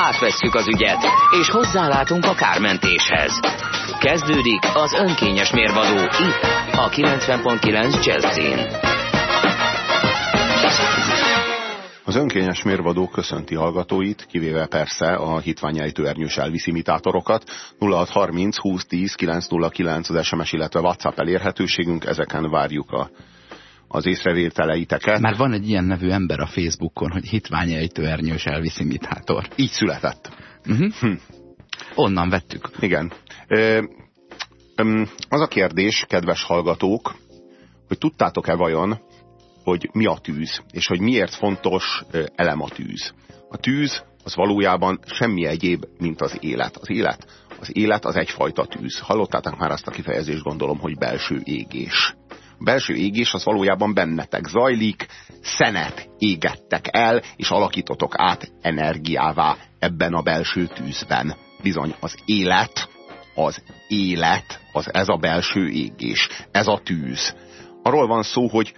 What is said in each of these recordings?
Átvesszük az ügyet, és hozzálátunk a kármentéshez. Kezdődik az önkényes mérvadó itt, a 90.9 Jazzin. Az önkényes mérvadó köszönti hallgatóit, kivéve persze a hitványejtőernyős Elvis imitátorokat. 0630 2010 909 az SMS, illetve WhatsApp elérhetőségünk, ezeken várjuk a az észrevételeiteket. Már van egy ilyen nevű ember a Facebookon, hogy hitványejtőernyős Elvis imitátor. Így született. Uh -huh. hm. Onnan vettük. Igen. Ö, az a kérdés, kedves hallgatók, hogy tudtátok-e vajon, hogy mi a tűz, és hogy miért fontos elem a tűz. A tűz az valójában semmi egyéb, mint az élet. Az élet, az élet az egyfajta tűz. Hallottátok már azt a kifejezést, gondolom, hogy belső égés. Belső égés az valójában bennetek zajlik, szenet égettek el, és alakítotok át energiává ebben a belső tűzben. Bizony, az élet, az élet, az ez a belső égés, ez a tűz. Arról van szó, hogy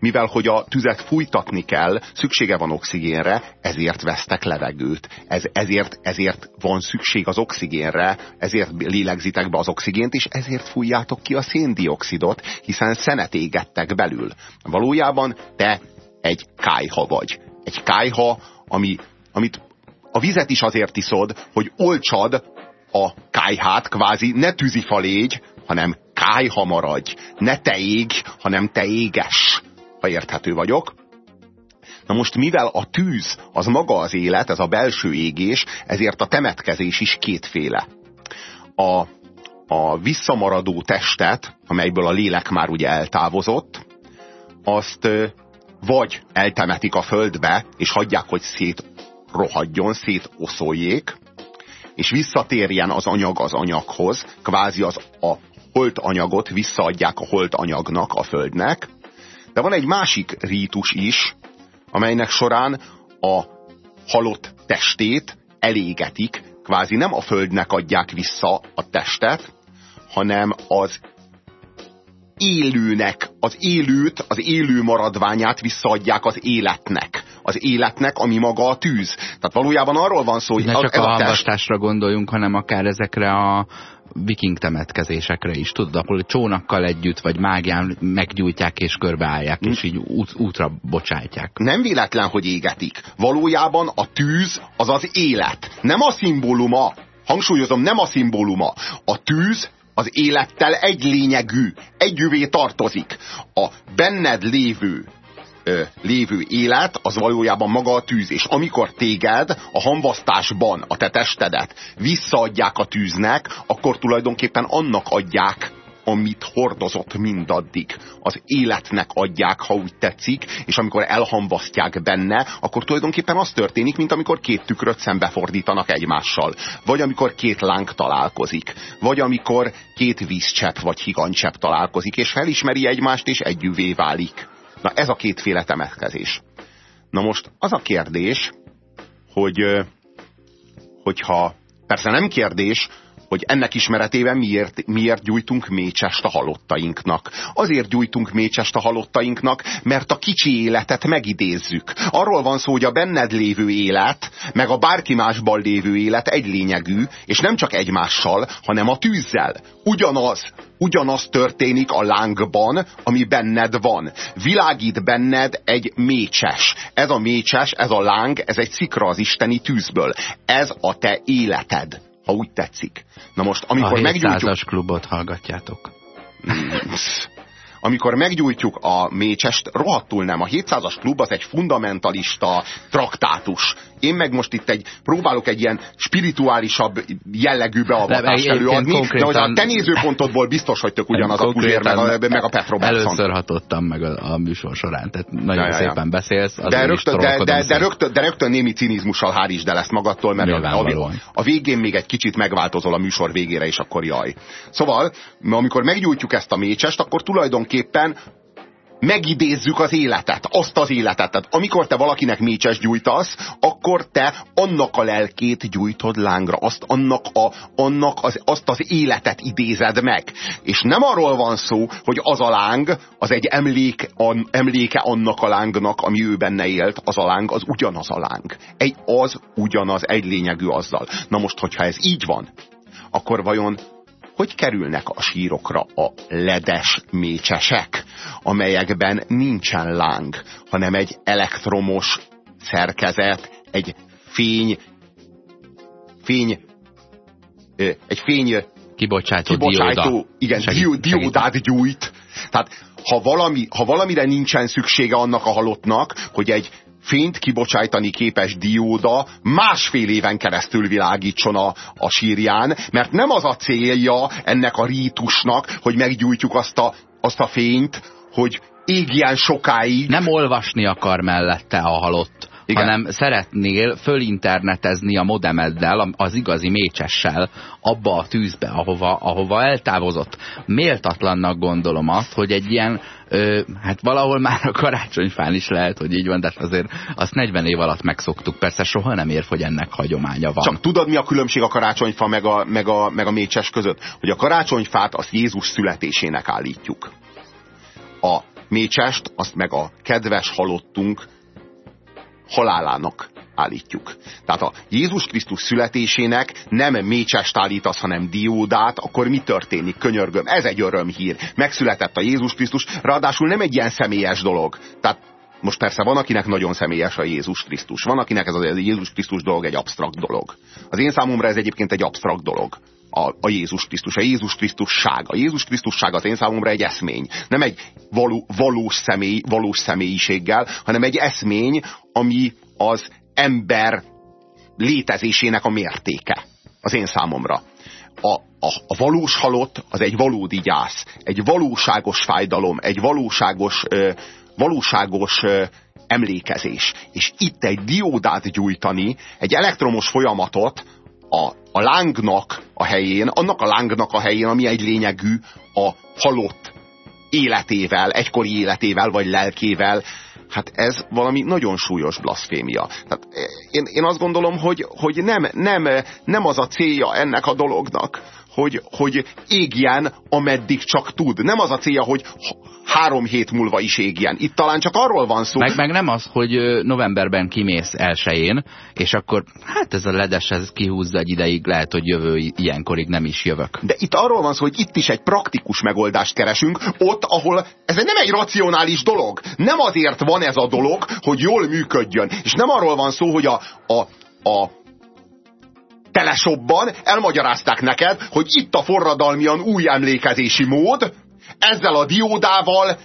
mivel hogy a tüzet fújtatni kell, szüksége van oxigénre, ezért vesztek levegőt. Ez, ezért, ezért van szükség az oxigénre, ezért lélegzitek be az oxigént, és ezért fújjátok ki a széndiokszidot, hiszen szenet égettek belül. Valójában te egy kájha vagy. Egy kájha, ami, amit a vizet is azért iszod, hogy olcsad a kájhát, kvázi ne tűzifa légy, hanem kájha maradj. Ne te ég, hanem te éges ha érthető vagyok. Na most mivel a tűz az maga az élet, ez a belső égés, ezért a temetkezés is kétféle. A, a visszamaradó testet, amelyből a lélek már ugye eltávozott, azt vagy eltemetik a földbe, és hagyják, hogy szétrohadjon, szétoszoljék, és visszatérjen az anyag az anyaghoz, kvázi az a holt anyagot visszaadják a holt anyagnak, a földnek, de van egy másik rítus is, amelynek során a halott testét elégetik, kvázi nem a földnek adják vissza a testet, hanem az élőnek, az élőt, az élő maradványát visszaadják az életnek. Az életnek, ami maga a tűz. Tehát valójában arról van szó, hogy ne csak a, a test... gondoljunk, hanem akár ezekre a viking temetkezésekre is, tudod, ahol csónakkal együtt, vagy mágián meggyújtják és körbeállják, hm. és így út, útra bocsátják. Nem véletlen, hogy égetik. Valójában a tűz az az élet. Nem a szimbóluma. Hangsúlyozom, nem a szimbóluma. A tűz az élettel egy lényegű, együvé tartozik. A benned lévő ö, lévő élet, az valójában maga a tűz. És amikor téged a hamvasztásban a te testedet visszaadják a tűznek, akkor tulajdonképpen annak adják amit hordozott mindaddig. Az életnek adják, ha úgy tetszik, és amikor elhamvasztják benne, akkor tulajdonképpen az történik, mint amikor két tükröt szembefordítanak egymással. Vagy amikor két láng találkozik. Vagy amikor két vízcsepp vagy higanycsepp találkozik, és felismeri egymást, és együvé válik. Na ez a kétféle temetkezés. Na most az a kérdés, hogy hogyha, persze nem kérdés, hogy ennek ismeretében miért, miért gyújtunk mécsest a halottainknak. Azért gyújtunk mécsest a halottainknak, mert a kicsi életet megidézzük. Arról van szó, hogy a benned lévő élet, meg a bárki másban lévő élet egy lényegű, és nem csak egymással, hanem a tűzzel. Ugyanaz, ugyanaz történik a lángban, ami benned van. Világít benned egy mécses. Ez a mécses, ez a láng, ez egy szikra az isteni tűzből. Ez a te életed ha úgy tetszik. Na most, amikor a meggyújtjuk... klubot hallgatjátok. Amikor meggyújtjuk a mécsest, rohadtul nem. A 700-as klub az egy fundamentalista traktátus. Én meg most itt egy, próbálok egy ilyen spirituálisabb jellegű beavatást előadni, de hogy a te nézőpontodból biztos, hogy tök ugyanaz a Puzsér, meg a, meg a Pet Robertson. Először hatottam meg a, a műsor során, tehát nagyon ja, ja, ja. szépen beszélsz. De rögtön, de, de, de, rögtön, de rögtön némi cinizmussal hárítsd el ezt magadtól, mert a, a végén még egy kicsit megváltozol a műsor végére, és akkor jaj. Szóval, amikor meggyújtjuk ezt a mécsest, akkor tulajdonképpen megidézzük az életet, azt az életet. Tehát amikor te valakinek mécses gyújtasz, akkor te annak a lelkét gyújtod lángra, azt, annak, a, annak az, azt az életet idézed meg. És nem arról van szó, hogy az a láng, az egy emlék, an, emléke annak a lángnak, ami ő benne élt, az a láng, az ugyanaz a láng. Egy, az ugyanaz, egy lényegű azzal. Na most, hogyha ez így van, akkor vajon hogy kerülnek a sírokra a ledes mécsesek, amelyekben nincsen láng, hanem egy elektromos szerkezet, egy fény, fény, egy fény kibocsátó, kibocsátó dióda. igen, segít, diódát gyújt. Tehát ha, valami, ha valamire nincsen szüksége annak a halottnak, hogy egy fényt kibocsájtani képes dióda másfél éven keresztül világítson a, a sírján, mert nem az a célja ennek a rítusnak, hogy meggyújtjuk azt a, azt a fényt, hogy égjen sokáig. Nem olvasni akar mellette a halott igen. hanem szeretnél fölinternetezni a modemeddel, az igazi mécsessel abba a tűzbe, ahova, ahova eltávozott. Méltatlannak gondolom azt, hogy egy ilyen, ö, hát valahol már a karácsonyfán is lehet, hogy így van, de azért azt 40 év alatt megszoktuk. Persze soha nem ér, hogy ennek hagyománya van. Csak tudod, mi a különbség a karácsonyfa meg a, meg a, meg a mécses között? Hogy a karácsonyfát azt Jézus születésének állítjuk. A mécsest azt meg a kedves halottunk halálának állítjuk. Tehát a Jézus Krisztus születésének nem mécsest állítasz, hanem diódát, akkor mi történik? Könyörgöm, ez egy örömhír. Megszületett a Jézus Krisztus, ráadásul nem egy ilyen személyes dolog. Tehát most persze van, akinek nagyon személyes a Jézus Krisztus. Van, akinek ez a Jézus Krisztus dolog egy absztrakt dolog. Az én számomra ez egyébként egy absztrakt dolog. A, a Jézus Krisztus, a Jézus Krisztusság. A Jézus Krisztusság az én számomra egy eszmény. Nem egy való, valós, személy, valós személyiséggel, hanem egy eszmény, ami az ember létezésének a mértéke. Az én számomra. A, a, a valós halott az egy valódi gyász, egy valóságos fájdalom, egy valóságos, ö, valóságos ö, emlékezés. És itt egy diódát gyújtani, egy elektromos folyamatot a, a lángnak a helyén, annak a lángnak a helyén, ami egy lényegű a halott életével, egykori életével vagy lelkével, hát ez valami nagyon súlyos blaszfémia. Tehát én, én azt gondolom, hogy, hogy nem, nem, nem az a célja ennek a dolognak, hogy, hogy égjen, ameddig csak tud. Nem az a célja, hogy három hét múlva is égjen. Itt talán csak arról van szó. Meg, meg nem az, hogy novemberben kimész elsőjén, és akkor hát ez a ledes, ez kihúzza egy ideig, lehet, hogy jövő ilyenkorig nem is jövök. De itt arról van szó, hogy itt is egy praktikus megoldást keresünk, ott, ahol ez nem egy racionális dolog. Nem azért van ez a dolog, hogy jól működjön. És nem arról van szó, hogy a, a, a telesobban elmagyarázták neked, hogy itt a forradalmian új emlékezési mód, ezzel a diódával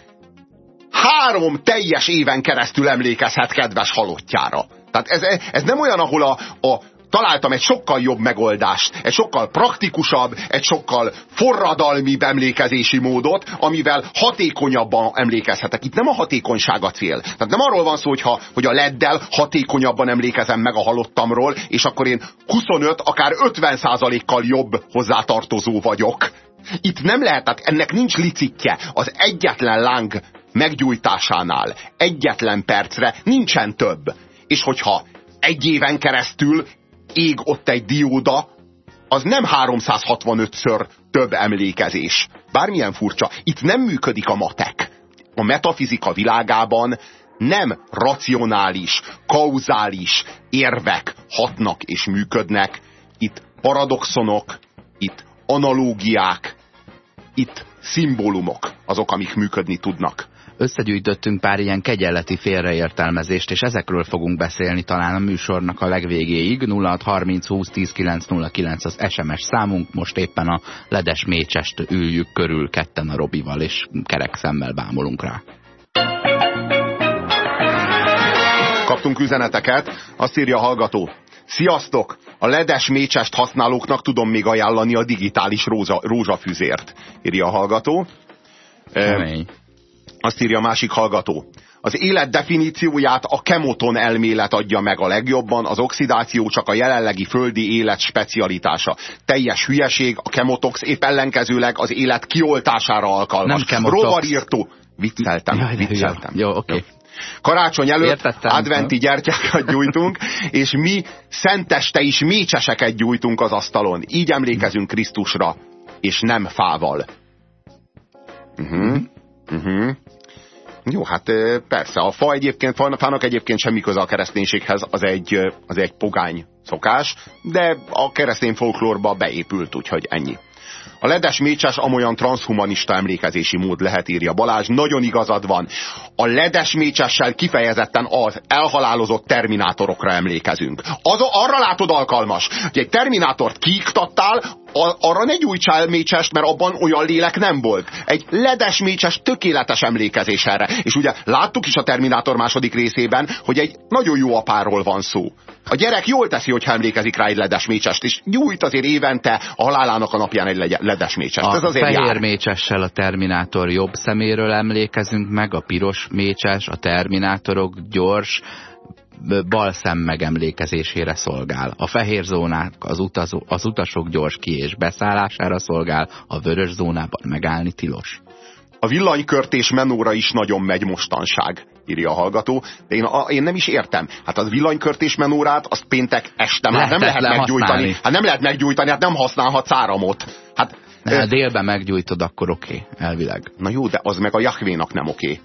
három teljes éven keresztül emlékezhet kedves halottjára. Tehát ez, ez nem olyan, ahol a, a, találtam egy sokkal jobb megoldást, egy sokkal praktikusabb, egy sokkal forradalmi emlékezési módot, amivel hatékonyabban emlékezhetek. Itt nem a hatékonyság a cél. Tehát nem arról van szó, hogy, ha, hogy a leddel hatékonyabban emlékezem meg a halottamról, és akkor én 25, akár 50 kal jobb hozzátartozó vagyok. Itt nem lehet, tehát ennek nincs licitje. Az egyetlen láng meggyújtásánál egyetlen percre nincsen több. És hogyha egy éven keresztül ég ott egy dióda, az nem 365-ször több emlékezés. Bármilyen furcsa. Itt nem működik a matek. A metafizika világában nem racionális, kauzális érvek hatnak és működnek. Itt paradoxonok, itt analógiák, itt szimbólumok azok, amik működni tudnak összegyűjtöttünk pár ilyen kegyelleti félreértelmezést, és ezekről fogunk beszélni talán a műsornak a legvégéig. 0630 20 10 909 az SMS számunk, most éppen a ledes mécsest üljük körül ketten a Robival, és kerek szemmel bámulunk rá. Kaptunk üzeneteket, azt írja a hallgató. Sziasztok! A ledes mécsest használóknak tudom még ajánlani a digitális rózsa, rózsafüzért, írja a hallgató. Kemény. Azt írja a másik hallgató. Az élet definícióját a kemoton elmélet adja meg a legjobban, az oxidáció csak a jelenlegi földi élet specialitása. Teljes hülyeség, a kemotox épp ellenkezőleg az élet kioltására alkalmas. Nem kemotox. Rovarírtó. Vicceltem, Jaj, vicceltem. Jó, oké. Okay. Karácsony előtt Értettem. adventi gyertyákat gyújtunk, és mi szenteste is mécseseket gyújtunk az asztalon. Így emlékezünk Krisztusra, és nem fával. Uh-huh. Uh-huh. Jó, hát persze, a fa egyébként, fának egyébként semmi köze a kereszténységhez, az egy, az egy pogány szokás, de a keresztény folklórba beépült, úgyhogy ennyi. A ledes mécses amolyan transhumanista emlékezési mód lehet, írja Balázs. Nagyon igazad van. A ledes mécsessel kifejezetten az elhalálozott terminátorokra emlékezünk. Az, arra látod alkalmas, hogy egy terminátort kiiktattál, arra ne gyújtsál mécsest, mert abban olyan lélek nem volt. Egy ledes mécses tökéletes emlékezés erre. És ugye láttuk is a Terminátor második részében, hogy egy nagyon jó apáról van szó. A gyerek jól teszi, hogyha emlékezik rá egy ledes mécsest, és gyújt azért évente a halálának a napján egy ledes mécsest. A Ez azért fehér jár. mécsessel a Terminátor jobb szeméről emlékezünk meg, a piros mécses, a Terminátorok gyors, bal szem megemlékezésére szolgál. A fehér zónák az, utazó, az utasok gyors ki- és beszállására szolgál, a vörös zónában megállni tilos. A villanykörtés menóra is nagyon megy mostanság, írja a hallgató, de én, a, én nem is értem. Hát az villanykörtés menórát, azt péntek este már nem lehet meggyújtani. használni. Hát nem lehet meggyújtani, hát nem használhatsz áramot. Hát, Ne, ö, délben meggyújtod, akkor oké, okay, elvileg. na jó, de az meg a Jahvénak nem oké.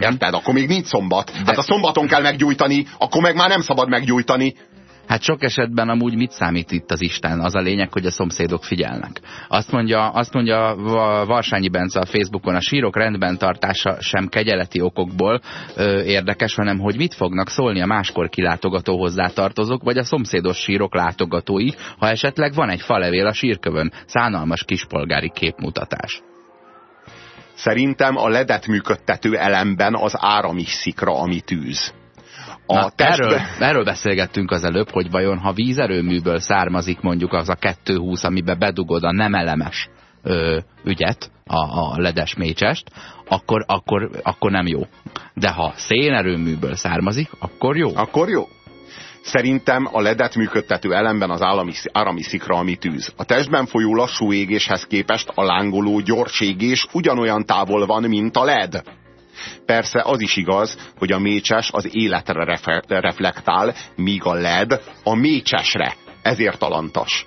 Érted? Akkor még nincs szombat. Hát a szombaton kell meggyújtani, akkor meg már nem szabad meggyújtani. Hát sok esetben amúgy mit számít itt az Isten? Az a lényeg, hogy a szomszédok figyelnek. Azt mondja, azt mondja Va- Varsányi Bence a Facebookon, a sírok rendben tartása sem kegyeleti okokból ö, érdekes, hanem hogy mit fognak szólni a máskor kilátogató hozzátartozók, vagy a szomszédos sírok látogatói, ha esetleg van egy falevél a sírkövön. Szánalmas kispolgári képmutatás. Szerintem a ledet működtető elemben az áram is szikra, ami tűz. A Na, testbe... erről, erről beszélgettünk az előbb, hogy vajon ha vízerőműből származik mondjuk az a 220, amiben bedugod a nem elemes ö, ügyet, a, a ledes mécsest, akkor, akkor, akkor nem jó. De ha szénerőműből származik, akkor jó. Akkor jó. Szerintem a ledet működtető elemben az állami, árami szikra, ami tűz. A testben folyó lassú égéshez képest a lángoló gyors égés ugyanolyan távol van, mint a led. Persze az is igaz, hogy a mécses az életre reflektál, míg a led a mécsesre. Ezért alantas.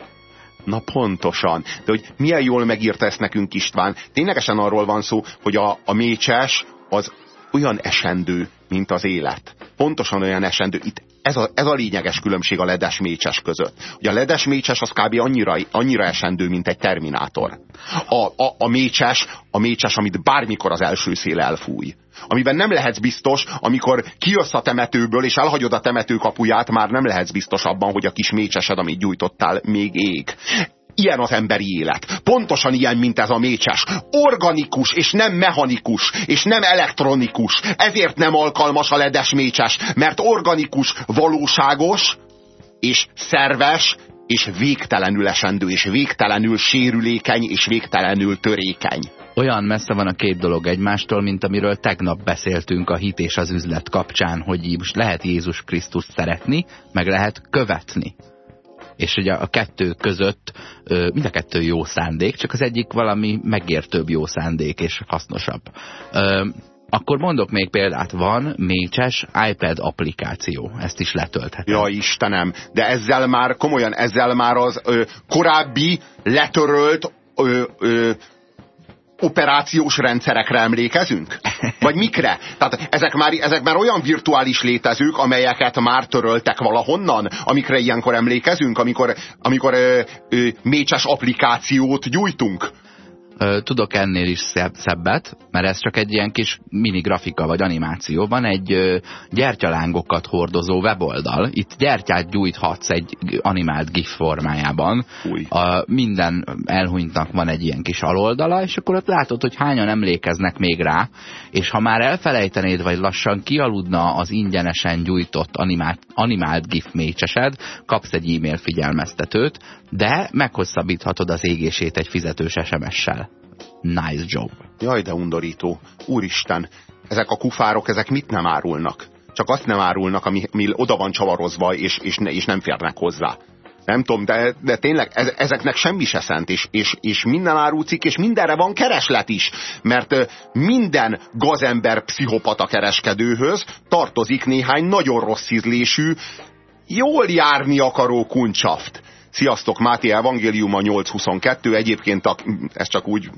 Na pontosan. De hogy milyen jól megírta ezt nekünk István. Ténylegesen arról van szó, hogy a, a mécses az olyan esendő, mint az élet. Pontosan olyan esendő. Itt ez a, ez a lényeges különbség a ledes mécses között. Hogy a ledes mécses az kb. annyira, annyira esendő, mint egy terminátor. A, a, a, mécses, a mécses, amit bármikor az első szél elfúj. Amiben nem lehetsz biztos, amikor kijössz a temetőből, és elhagyod a temető kapuját, már nem lehetsz biztos abban, hogy a kis mécsesed, amit gyújtottál, még ég. Ilyen az emberi élet. Pontosan ilyen, mint ez a mécses. Organikus, és nem mechanikus, és nem elektronikus. Ezért nem alkalmas a ledes mécses, mert organikus, valóságos, és szerves, és végtelenül esendő, és végtelenül sérülékeny, és végtelenül törékeny. Olyan messze van a két dolog egymástól, mint amiről tegnap beszéltünk a hit és az üzlet kapcsán, hogy most lehet Jézus Krisztus szeretni, meg lehet követni. És ugye a kettő között mind a kettő jó szándék, csak az egyik valami megértőbb jó szándék és hasznosabb. Akkor mondok még példát, van mécses iPad applikáció, ezt is letölthetem. Ja, Istenem, de ezzel már, komolyan, ezzel már az ö, korábbi letörölt ö, ö, operációs rendszerekre emlékezünk? Vagy mikre? Tehát ezek már, ezek már olyan virtuális létezők, amelyeket már töröltek valahonnan, amikre ilyenkor emlékezünk, amikor, amikor ö, ö, mécses applikációt gyújtunk. Tudok ennél is szebb, szebbet, mert ez csak egy ilyen kis mini grafika vagy animáció. Van egy gyertyalángokat hordozó weboldal. Itt gyertyát gyújthatsz egy animált GIF formájában. A, minden elhunytnak van egy ilyen kis aloldala, és akkor ott látod, hogy hányan emlékeznek még rá, és ha már elfelejtenéd, vagy lassan kialudna az ingyenesen gyújtott animált, animált GIF mécsesed, kapsz egy e-mail figyelmeztetőt, de meghosszabbíthatod az égését egy fizetős SMS-sel. Nice job. Jaj, de undorító. Úristen, ezek a kufárok, ezek mit nem árulnak? Csak azt nem árulnak, ami, ami oda van csavarozva, és, és, ne, és nem férnek hozzá. Nem tudom, de, de tényleg ez, ezeknek semmi se szent, és, és, és minden árucik, és mindenre van kereslet is. Mert minden gazember pszichopata kereskedőhöz tartozik néhány nagyon rossz ízlésű, jól járni akaró kuncsaft. Sziasztok, Máté Evangéliuma 8.22, egyébként a, ez csak úgy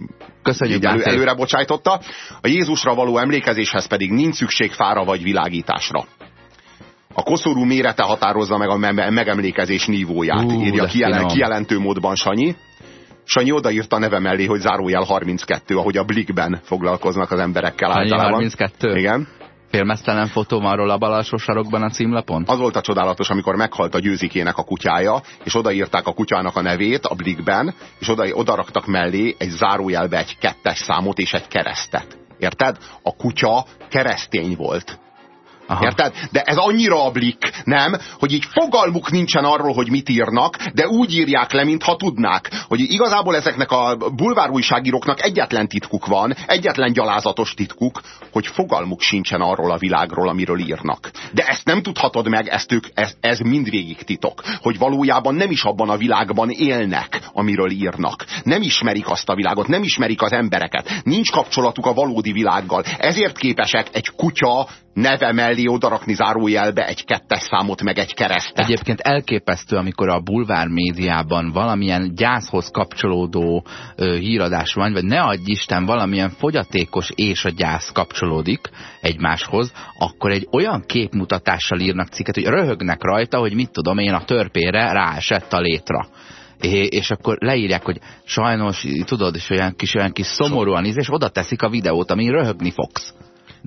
Köszönjük, elő, előre bocsájtotta. A Jézusra való emlékezéshez pedig nincs szükség fára vagy világításra. A koszorú mérete határozza meg a me megemlékezés nívóját, uh, írja kijelen, kijelentő módban Sanyi. Sanyi odaírta a neve mellé, hogy zárójel 32, ahogy a Blikben foglalkoznak az emberekkel Sanyi általában. 32? Igen. Filmesztelen fotó van róla bal alsó sarokban a címlapon? Az volt a csodálatos, amikor meghalt a győzikének a kutyája, és odaírták a kutyának a nevét a blikben, és oda, oda raktak mellé egy zárójelbe egy kettes számot és egy keresztet. Érted? A kutya keresztény volt. Aha. Érted? De ez annyira a blik, nem? Hogy így fogalmuk nincsen arról, hogy mit írnak, de úgy írják le, mintha tudnák. Hogy igazából ezeknek a bulvár újságíróknak egyetlen titkuk van, egyetlen gyalázatos titkuk, hogy fogalmuk sincsen arról a világról, amiről írnak. De ezt nem tudhatod meg, ezt ők, ez, ez mindvégig titok. Hogy valójában nem is abban a világban élnek, amiről írnak. Nem ismerik azt a világot, nem ismerik az embereket. Nincs kapcsolatuk a valódi világgal. Ezért képesek egy kutya neve mellé odarakni zárójelbe egy kettes számot, meg egy keresztet. Egyébként elképesztő, amikor a bulvár médiában valamilyen gyászhoz kapcsolódó ö, híradás van, vagy ne adj Isten, valamilyen fogyatékos és a gyász kapcsolódik egymáshoz, akkor egy olyan képmutatással írnak cikket, hogy röhögnek rajta, hogy mit tudom én, a törpére ráesett a létra és akkor leírják, hogy sajnos, tudod, és olyan kis, olyan kis szomorúan íz, és oda teszik a videót, amin röhögni fogsz.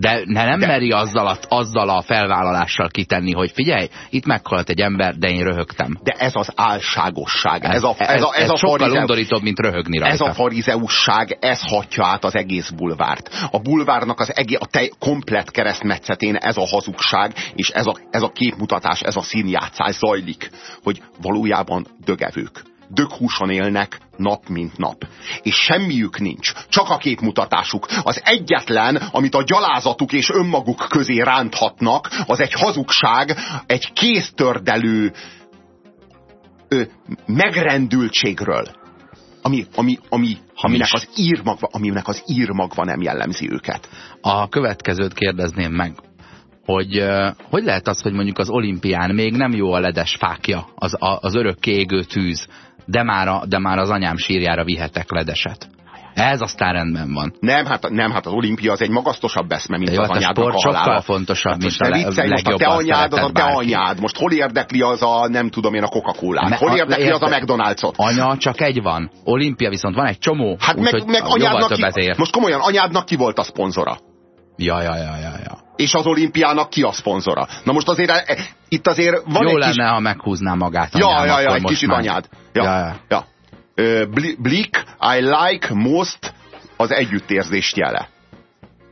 De ne, nem de... meri azzal a, azzal a felvállalással kitenni, hogy figyelj, itt meghalt egy ember, de én röhögtem. De ez az álságosság. Ez, ez, a, ez, ez, a, ez, ez a sokkal farizeus, undorítóbb, mint röhögni rajta. Ez a farizeusság, ez hatja át az egész bulvárt. A bulvárnak az egész, a te, komplet keresztmetszetén ez a hazugság, és ez a, ez a képmutatás, ez a színjátszás zajlik, hogy valójában dögevők döghúson élnek nap mint nap. És semmiük nincs, csak a képmutatásuk. Az egyetlen, amit a gyalázatuk és önmaguk közé ránthatnak, az egy hazugság, egy kéztördelő ö, megrendültségről. Ami, ami, ami, aminek, az írmagva, aminek az írmagva nem jellemzi őket. A következőt kérdezném meg hogy hogy lehet az, hogy mondjuk az olimpián még nem jó a ledes fákja, az, az örökké égő tűz, de már, a, de már az anyám sírjára vihetek ledeset. Ez aztán rendben van. Nem, hát, nem, hát az olimpia az egy magasztosabb eszme, mint jó, az hát anyádnak a, sokkal fontosabb, hát, mint a, le, viccelj, most a te anyád, az a te anyád. Most hol érdekli az a, nem tudom én, a coca cola Hol érdekli érde, az a McDonald's-ot? Anya csak egy van. Olimpia viszont van egy csomó. Hát úgy, meg, meg anyádnak ki, most komolyan, anyádnak ki volt a szponzora? Ja, ja, ja, ja, ja. És az olimpiának ki a szponzora? Na most azért e, itt azért van Jó egy lenne, kis... ha meghúzná magát Ja, ja, ja, egy kicsit már. anyád. Ja, ja, ja. ja. Blick, I like most az együttérzést jele.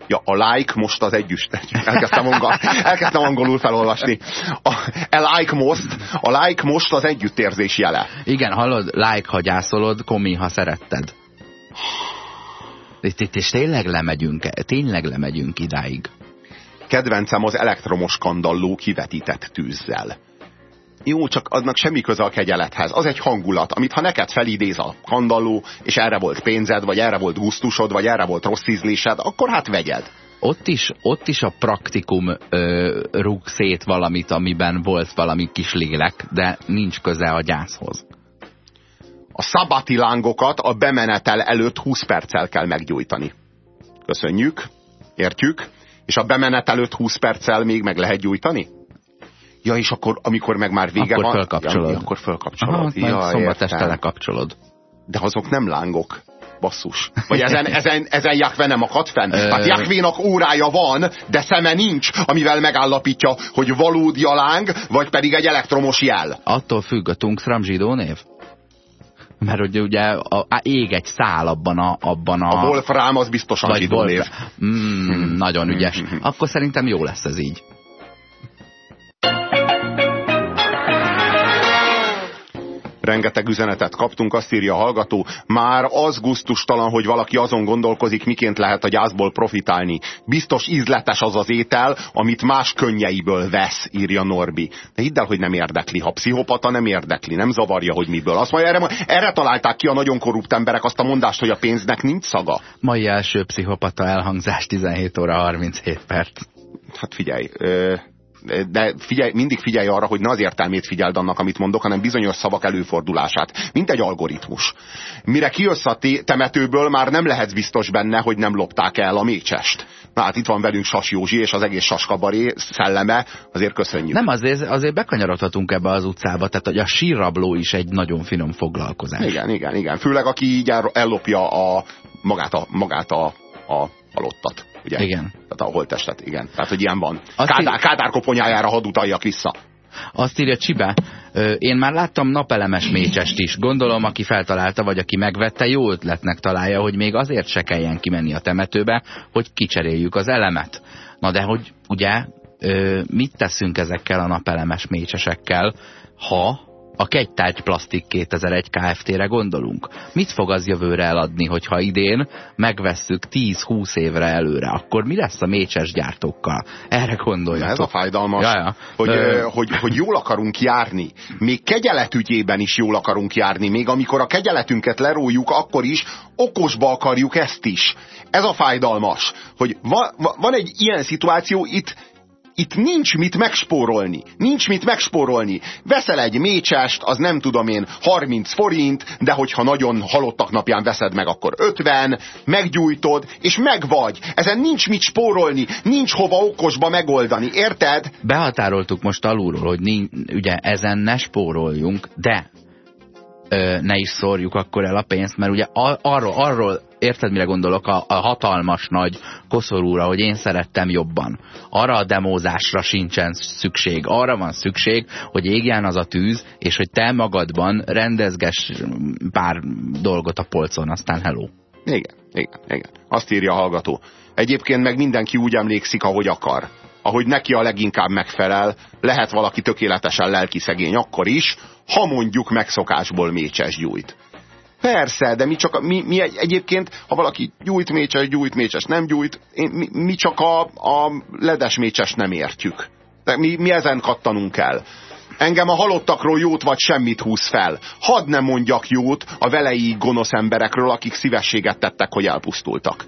Ja, a like most az együtt. Elkezdtem, angol, elkezdtem angolul felolvasni. A, a like most, a like most az együttérzés jele. Igen, hallod, like, ha gyászolod, komi, ha szeretted. Itt, itt és tényleg lemegyünk, tényleg lemegyünk idáig. Kedvencem az elektromos kandalló kivetített tűzzel. Jó, csak adnak semmi köze a kegyelethez. Az egy hangulat, amit ha neked felidéz a kandalló, és erre volt pénzed, vagy erre volt gusztusod, vagy erre volt rossz ízlésed, akkor hát vegyed. Ott is, ott is a praktikum ö, rúg szét valamit, amiben volt valami kis lélek, de nincs köze a gyászhoz a szabati lángokat a bemenetel előtt 20 perccel kell meggyújtani. Köszönjük, értjük, és a bemenet előtt 20 perccel még meg lehet gyújtani? Ja, és akkor, amikor meg már vége akkor van... Fölkapcsolod. Ja, akkor fölkapcsolod. Aha, ja, szombat este lekapcsolod. De azok nem lángok. basszus. Vagy ezen, ezen, ezen Jakve nem akad fenn. Hát Jakvénak órája van, de szeme nincs, amivel megállapítja, hogy valódi a láng, vagy pedig egy elektromos jel. Attól függ a Tungsram zsidó név? Mert hogy ugye a, a, ég egy szál abban a... Abban a, a Wolfram az biztosan zsidó név. Mm, nagyon ügyes. Akkor szerintem jó lesz ez így. Rengeteg üzenetet kaptunk, azt írja a hallgató, már az guztustalan, hogy valaki azon gondolkozik, miként lehet a gyászból profitálni. Biztos ízletes az az étel, amit más könnyeiből vesz, írja Norbi. De hidd el, hogy nem érdekli. Ha pszichopata nem érdekli, nem zavarja, hogy miből. Azt mondja, erre, erre találták ki a nagyon korrupt emberek azt a mondást, hogy a pénznek nincs szaga. Mai első pszichopata elhangzás 17 óra 37 perc. Hát figyelj, ö de figyelj, mindig figyelj arra, hogy ne az értelmét figyeld annak, amit mondok, hanem bizonyos szavak előfordulását. Mint egy algoritmus. Mire kijössz a temetőből, már nem lehetsz biztos benne, hogy nem lopták el a mécsest. Na hát itt van velünk Sas Józsi, és az egész Saskabaré szelleme, azért köszönjük. Nem, azért, azért bekanyarodhatunk ebbe az utcába, tehát hogy a sírrabló is egy nagyon finom foglalkozás. Igen, igen, igen. Főleg aki így ellopja a, magát, a, magát a, a halottat. Ugye? Igen. Tehát a holttestet, igen. Tehát, hogy ilyen van. Kádár, ír... Kádár koponyájára hadd utaljak vissza. Azt írja Csibe, én már láttam napelemes mécsest is. Gondolom, aki feltalálta, vagy aki megvette, jó ötletnek találja, hogy még azért se kelljen kimenni a temetőbe, hogy kicseréljük az elemet. Na de hogy ugye mit teszünk ezekkel a napelemes mécsesekkel, ha a kegytárgy plastik 2001 Kft-re gondolunk. Mit fog az jövőre eladni, hogyha idén megvesszük 10-20 évre előre? Akkor mi lesz a mécses gyártókkal? Erre gondoljatok. Ez a fájdalmas, ja, ja. Hogy, Ö... hogy, hogy jól akarunk járni. Még kegyeletügyében is jól akarunk járni. Még amikor a kegyeletünket lerójuk, akkor is okosba akarjuk ezt is. Ez a fájdalmas, hogy van, van egy ilyen szituáció, itt itt nincs mit megspórolni. Nincs mit megspórolni. Veszel egy mécsest, az nem tudom én 30 forint, de hogyha nagyon halottak napján veszed meg, akkor 50, meggyújtod, és megvagy. Ezen nincs mit spórolni, nincs hova okosba megoldani, érted? Behatároltuk most alulról, hogy nincs, ugye ezen ne spóroljunk, de ö, ne is szórjuk akkor el a pénzt, mert ugye arról, arról érted, mire gondolok, a, a hatalmas nagy koszorúra, hogy én szerettem jobban. Arra a demózásra sincsen szükség. Arra van szükség, hogy égjen az a tűz, és hogy te magadban rendezges pár dolgot a polcon, aztán hello. Igen, igen, igen. Azt írja a hallgató. Egyébként meg mindenki úgy emlékszik, ahogy akar. Ahogy neki a leginkább megfelel, lehet valaki tökéletesen lelki szegény akkor is, ha mondjuk megszokásból mécses gyújt. Persze, de mi csak, mi, mi egy, egyébként, ha valaki gyújt mécses, gyújt mécses, nem gyújt, én, mi, mi csak a, a ledes mécses nem értjük. De mi, mi ezen kattanunk el. Engem a halottakról jót vagy semmit húz fel. Hadd ne mondjak jót a velei gonosz emberekről, akik szívességet tettek, hogy elpusztultak.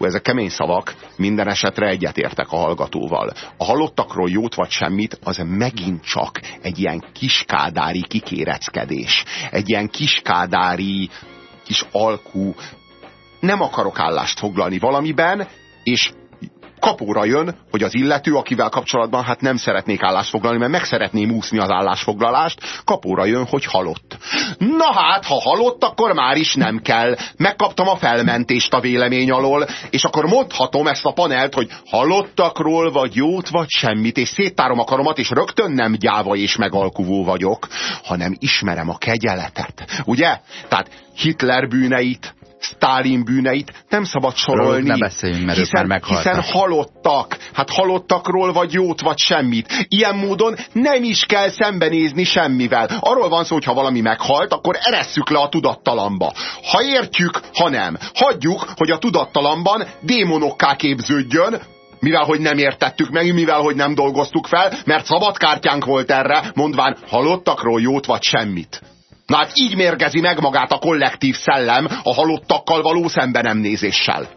Hú, ezek kemény szavak, minden esetre egyetértek a hallgatóval. A halottakról jót vagy semmit, az megint csak egy ilyen kiskádári kikéreckedés. Egy ilyen kiskádári kis alkú. Nem akarok állást foglalni valamiben, és kapóra jön, hogy az illető, akivel kapcsolatban hát nem szeretnék állást foglalni, mert meg szeretném úszni az állásfoglalást, kapóra jön, hogy halott. Na hát, ha halott, akkor már is nem kell. Megkaptam a felmentést a vélemény alól, és akkor mondhatom ezt a panelt, hogy halottakról vagy jót, vagy semmit, és széttárom a karomat, és rögtön nem gyáva és megalkuvó vagyok, hanem ismerem a kegyeletet. Ugye? Tehát Hitler bűneit, Stálin bűneit nem szabad sorolni. Ne beszéljünk, mert hiszen, már hiszen halottak. Hát halottakról vagy jót, vagy semmit. Ilyen módon nem is kell szembenézni semmivel. Arról van szó, hogy ha valami meghalt, akkor eresszük le a tudattalamba. Ha értjük, ha nem. Hagyjuk, hogy a tudattalamban démonokká képződjön, mivel hogy nem értettük meg, mivel hogy nem dolgoztuk fel, mert szabad kártyánk volt erre, mondván halottakról jót vagy semmit. Na hát így mérgezi meg magát a kollektív szellem a halottakkal való szembenemnézéssel.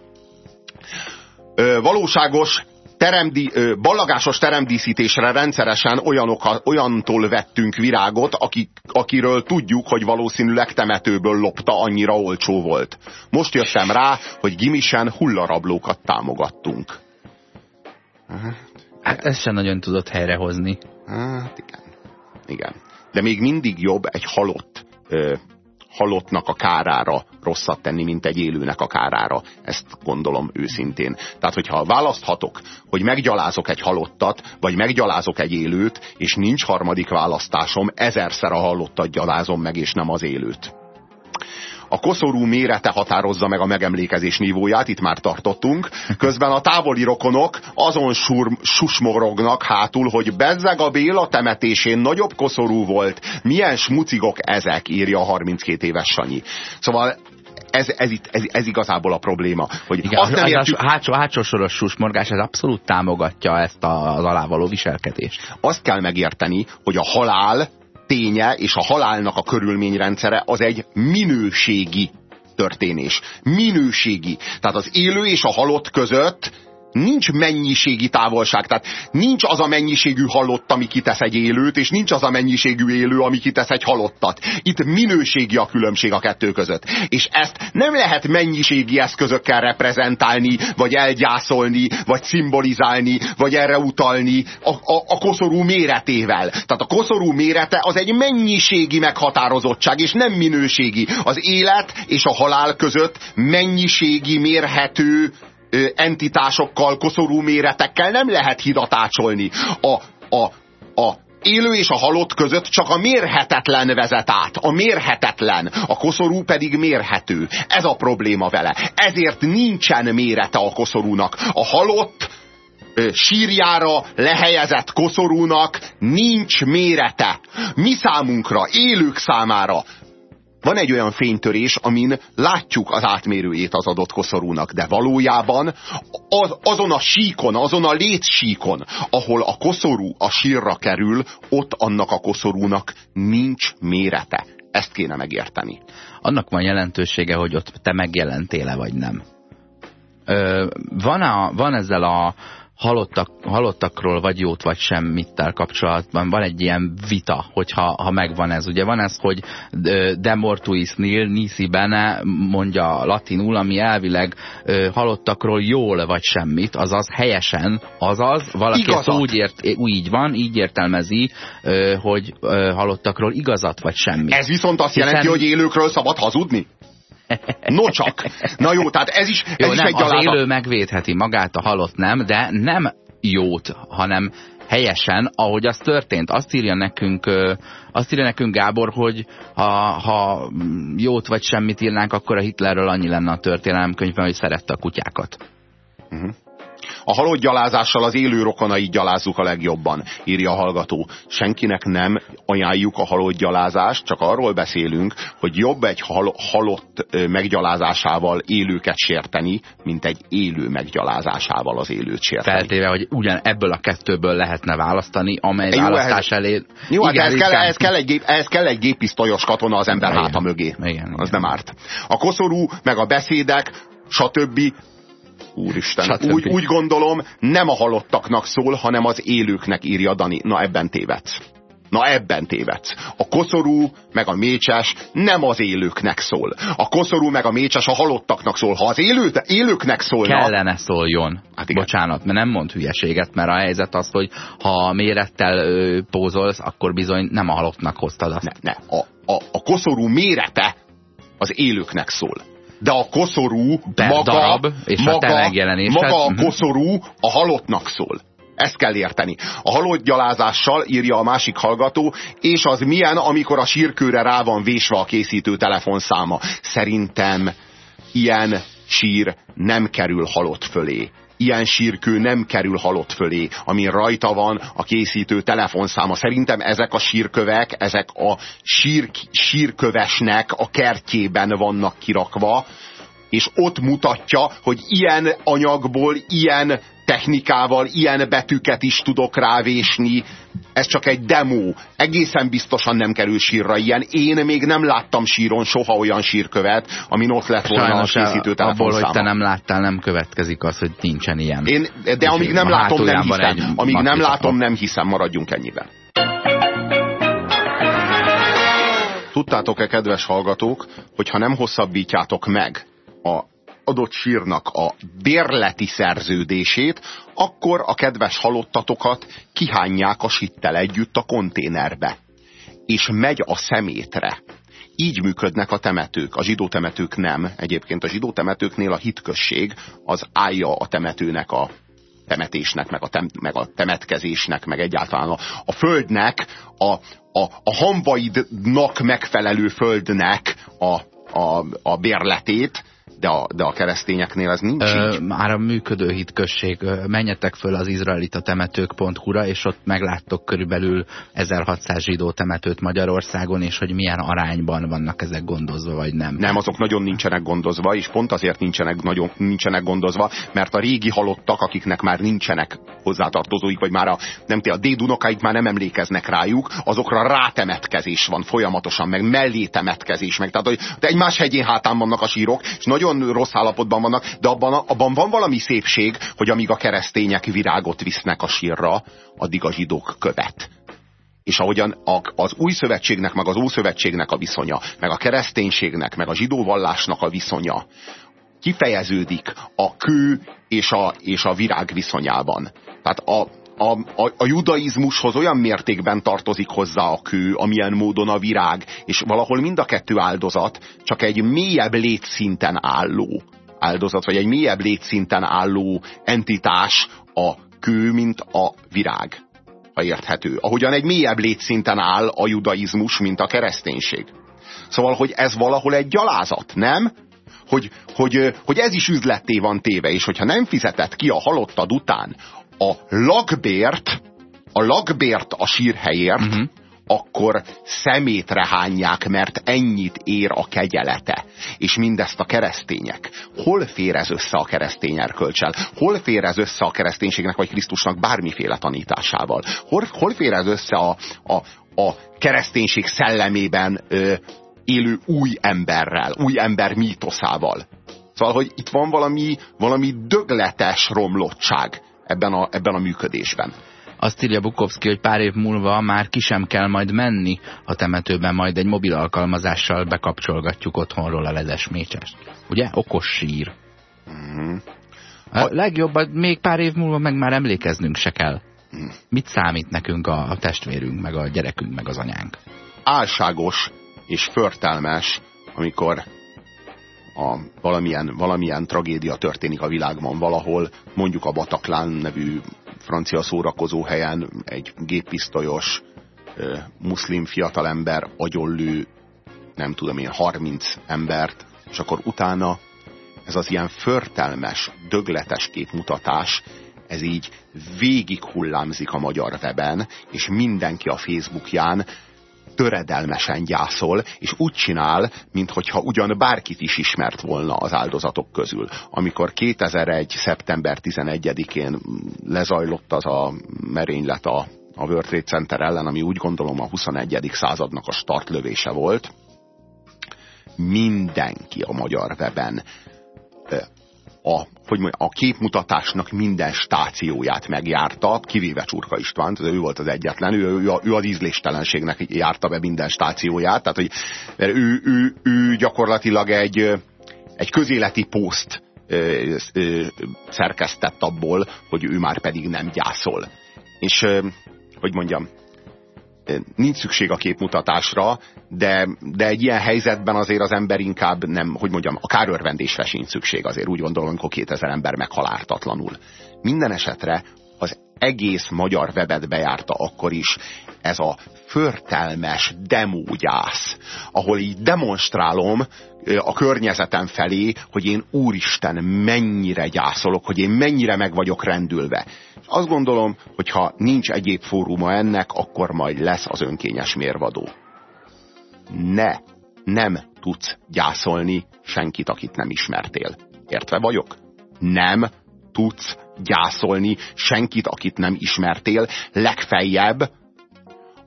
Ö, valóságos teremdi, ö, ballagásos teremdíszítésre rendszeresen olyanok, olyantól vettünk virágot, akik, akiről tudjuk, hogy valószínűleg temetőből lopta, annyira olcsó volt. Most jöttem rá, hogy gimisen hullarablókat támogattunk. Hát ezt sem nagyon tudott helyrehozni. Hát igen. Igen de még mindig jobb egy halott ö, halottnak a kárára rosszat tenni, mint egy élőnek a kárára. Ezt gondolom őszintén. Tehát, hogyha választhatok, hogy meggyalázok egy halottat, vagy meggyalázok egy élőt, és nincs harmadik választásom, ezerszer a halottat gyalázom meg, és nem az élőt a koszorú mérete határozza meg a megemlékezés nívóját, itt már tartottunk. Közben a távoli rokonok azon sur, susmorognak hátul, hogy bezzeg a Béla temetésén nagyobb koszorú volt. Milyen smucigok ezek, írja a 32 éves Sanyi. Szóval ez, ez, itt, ez, ez igazából a probléma. Hogy Igen, azt nem értjük... a hátsó, hátsó soros susmorgás ez abszolút támogatja ezt az alávaló viselkedést. Azt kell megérteni, hogy a halál ténye és a halálnak a körülményrendszere az egy minőségi történés. Minőségi. Tehát az élő és a halott között nincs mennyiségi távolság, tehát nincs az a mennyiségű halott, ami kitesz egy élőt, és nincs az a mennyiségű élő, ami kitesz egy halottat. Itt minőségi a különbség a kettő között. És ezt nem lehet mennyiségi eszközökkel reprezentálni, vagy elgyászolni, vagy szimbolizálni, vagy erre utalni a, a, a koszorú méretével. Tehát a koszorú mérete az egy mennyiségi meghatározottság, és nem minőségi. Az élet és a halál között mennyiségi mérhető entitásokkal, koszorú méretekkel nem lehet hidatácsolni. A, a, a élő és a halott között csak a mérhetetlen vezet át. A mérhetetlen. A koszorú pedig mérhető. Ez a probléma vele. Ezért nincsen mérete a koszorúnak. A halott sírjára lehelyezett koszorúnak nincs mérete. Mi számunkra, élők számára van egy olyan fénytörés, amin látjuk az átmérőjét az adott koszorúnak, de valójában az, azon a síkon, azon a létsíkon, ahol a koszorú a sírra kerül, ott annak a koszorúnak nincs mérete. Ezt kéne megérteni. Annak van jelentősége, hogy ott te megjelentél-e vagy nem. Ö, van, a, van ezzel a halottak, halottakról vagy jót vagy semmittel kapcsolatban van egy ilyen vita, hogyha ha megvan ez. Ugye van ez, hogy de mortuis nil nisi bene mondja latinul, ami elvileg halottakról jól vagy semmit, azaz helyesen, azaz valaki igazat. ezt úgy, ért, úgy van, így értelmezi, hogy halottakról igazat vagy semmit. Ez viszont azt Hiszen... jelenti, hogy élőkről szabad hazudni? No csak. Na jó, tehát ez is, ez jó, is nem, egy gyalázat. Az élő megvédheti magát, a halott nem, de nem jót, hanem helyesen, ahogy az történt. Azt írja nekünk, azt írja nekünk Gábor, hogy ha, ha jót vagy semmit írnánk, akkor a Hitlerről annyi lenne a történelemkönyvben, hogy szerette a kutyákat. Uh -huh. A halott gyalázással az élő rokonait gyalázzuk a legjobban, írja a hallgató. Senkinek nem ajánljuk a halott gyalázást, csak arról beszélünk, hogy jobb egy hal halott meggyalázásával élőket sérteni, mint egy élő meggyalázásával az élőt sérteni. Feltéve, hogy ugyan ebből a kettőből lehetne választani, amely jó, választás ehhez, elé... Jó, hát igen, ehhez, kell, ehhez, kell egy ehhez kell egy gépisztolyos katona az ember igen, háta mögé. Igen, igen, az nem árt. A koszorú, meg a beszédek, stb Úristen, úgy, úgy gondolom, nem a halottaknak szól, hanem az élőknek írja Dani. Na ebben tévedsz. Na ebben tévedsz. A koszorú meg a mécses nem az élőknek szól. A koszorú meg a mécses a halottaknak szól. Ha az élő, élőknek szólna... Kellene szóljon. Hát igen. Bocsánat, mert nem mond hülyeséget, mert a helyzet az, hogy ha mérettel ö, pózolsz, akkor bizony nem a halottnak hoztad azt. Ne, ne. A, a, a koszorú mérete az élőknek szól de a koszorú per maga, darab, és maga, a maga a mhm. koszorú a halottnak szól. Ezt kell érteni. A halott gyalázással írja a másik hallgató, és az milyen, amikor a sírkőre rá van vésve a készítő telefonszáma. Szerintem ilyen sír nem kerül halott fölé ilyen sírkő nem kerül halott fölé, amin rajta van a készítő telefonszáma. Szerintem ezek a sírkövek, ezek a sír, sírkövesnek a kertjében vannak kirakva, és ott mutatja, hogy ilyen anyagból, ilyen technikával, ilyen betűket is tudok rávésni. Ez csak egy demo. Egészen biztosan nem kerül sírra ilyen. Én még nem láttam síron soha olyan sírkövet, amin ott lett volna Sajnos a készítő abból, hogy te nem láttál, nem következik az, hogy nincsen ilyen. Én, de amíg nem látom, nem hiszem. Amíg nem látom, nem hiszem, maradjunk ennyiben. Tudtátok-e, kedves hallgatók, hogy ha nem hosszabbítjátok meg a adott sírnak a bérleti szerződését, akkor a kedves halottatokat kihányják a sittel együtt a konténerbe. És megy a szemétre. így működnek a temetők. A zsidó temetők nem. Egyébként a zsidó temetőknél a hitkösség az állja a temetőnek a temetésnek, meg a, tem, meg a temetkezésnek, meg egyáltalán a, a földnek, a, a, a hamvaidnak megfelelő földnek a, a, a bérletét, de a, de a keresztényeknél ez nincs Ö, így. Már a működő hitközség. Menjetek föl az izraelita temetők.hu-ra, és ott megláttok körülbelül 1600 zsidó temetőt Magyarországon, és hogy milyen arányban vannak ezek gondozva, vagy nem. Nem, azok nagyon nincsenek gondozva, és pont azért nincsenek, nagyon nincsenek gondozva, mert a régi halottak, akiknek már nincsenek hozzátartozóik, vagy már a, nem a dédunokáik már nem emlékeznek rájuk, azokra rátemetkezés van folyamatosan, meg mellé temetkezés, meg tehát, hogy egymás hegyén hátán vannak a sírok, és nagyon nagyon rossz állapotban vannak, de abban, abban van valami szépség, hogy amíg a keresztények virágot visznek a sírra, addig a zsidók követ. És ahogyan az új szövetségnek, meg az ószövetségnek a viszonya, meg a kereszténységnek, meg a zsidó vallásnak a viszonya kifejeződik a kő és a, és a virág viszonyában. Tehát a, a, a, a judaizmushoz olyan mértékben tartozik hozzá a kő, amilyen módon a virág, és valahol mind a kettő áldozat, csak egy mélyebb létszinten álló áldozat, vagy egy mélyebb létszinten álló entitás a kő, mint a virág, ha érthető. Ahogyan egy mélyebb létszinten áll a judaizmus, mint a kereszténység. Szóval, hogy ez valahol egy gyalázat, nem? Hogy, hogy, hogy ez is üzletté van téve, és hogyha nem fizetett ki a halottad után a lakbért, a lakbért a sírhelyért, uh-huh. akkor szemétre hányják, mert ennyit ér a kegyelete. És mindezt a keresztények. Hol fér ez össze a keresztény erkölcsel? Hol fér ez össze a kereszténységnek vagy Krisztusnak bármiféle tanításával? Hol, hol fér ez össze a, a, a kereszténység szellemében ö, élő új emberrel, új ember mítoszával? Szóval, hogy itt van valami, valami dögletes romlottság ebben a, ebben a működésben. Azt írja Bukowski, hogy pár év múlva már ki sem kell majd menni a temetőben, majd egy mobil alkalmazással bekapcsolgatjuk otthonról a ledes mécsest. Ugye? Okos sír. Mm -hmm. A legjobb, még pár év múlva meg már emlékeznünk se kell. Mm. Mit számít nekünk a testvérünk, meg a gyerekünk, meg az anyánk? Álságos és förtelmes, amikor a valamilyen, valamilyen tragédia történik a világban valahol, mondjuk a Bataclan nevű francia szórakozó helyen egy géppisztolyos muszlim fiatalember agyonlő, nem tudom én, 30 embert, és akkor utána ez az ilyen förtelmes, dögletes képmutatás, ez így végig hullámzik a magyar weben, és mindenki a Facebookján töredelmesen gyászol, és úgy csinál, mintha ugyan bárkit is ismert volna az áldozatok közül. Amikor 2001. szeptember 11-én lezajlott az a merénylet a, a World Trade Center ellen, ami úgy gondolom a 21. századnak a startlövése volt, mindenki a magyar weben a, hogy mondjam, a képmutatásnak minden stációját megjárta, kivéve Csurka István, ő volt az egyetlen, ő, ő, ő az ízléstelenségnek járta be minden stációját, tehát hogy ő, ő, ő gyakorlatilag egy, egy közéleti poszt ö, ö, szerkesztett abból, hogy ő már pedig nem gyászol. És, ö, hogy mondjam, nincs szükség a képmutatásra, de, de egy ilyen helyzetben azért az ember inkább nem, hogy mondjam, a kárörvendésre sincs szükség azért, úgy gondolom, amikor 2000 ember meghalártatlanul. Minden esetre az egész magyar webet bejárta akkor is ez a förtelmes demógyász, ahol így demonstrálom a környezetem felé, hogy én úristen mennyire gyászolok, hogy én mennyire meg vagyok rendülve. Azt gondolom, hogy ha nincs egyéb fóruma ennek, akkor majd lesz az önkényes mérvadó. Ne, nem tudsz gyászolni senkit, akit nem ismertél. Értve vagyok? Nem tudsz gyászolni senkit, akit nem ismertél, legfeljebb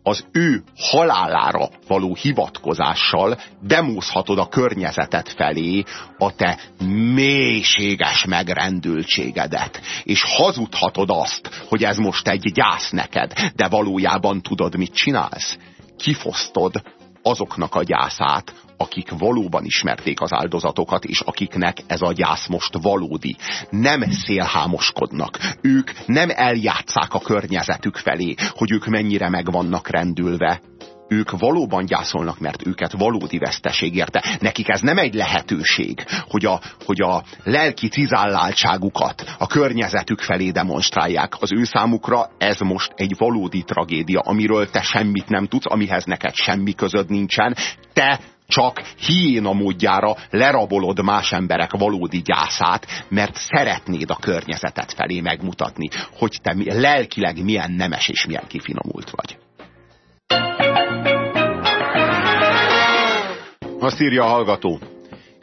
az ő halálára való hivatkozással demózhatod a környezetet felé a te mélységes megrendültségedet. És hazudhatod azt, hogy ez most egy gyász neked, de valójában tudod, mit csinálsz? Kifosztod azoknak a gyászát, akik valóban ismerték az áldozatokat, és akiknek ez a gyász most valódi. Nem szélhámoskodnak. Ők nem eljátszák a környezetük felé, hogy ők mennyire meg vannak rendülve. Ők valóban gyászolnak, mert őket valódi veszteség érte. Nekik ez nem egy lehetőség, hogy a, hogy a lelki cizálláltságukat a környezetük felé demonstrálják. Az ő számukra ez most egy valódi tragédia, amiről te semmit nem tudsz, amihez neked semmi közöd nincsen. Te csak hiéna módjára lerabolod más emberek valódi gyászát, mert szeretnéd a környezetet felé megmutatni, hogy te lelkileg milyen nemes és milyen kifinomult vagy. Azt írja a hallgató.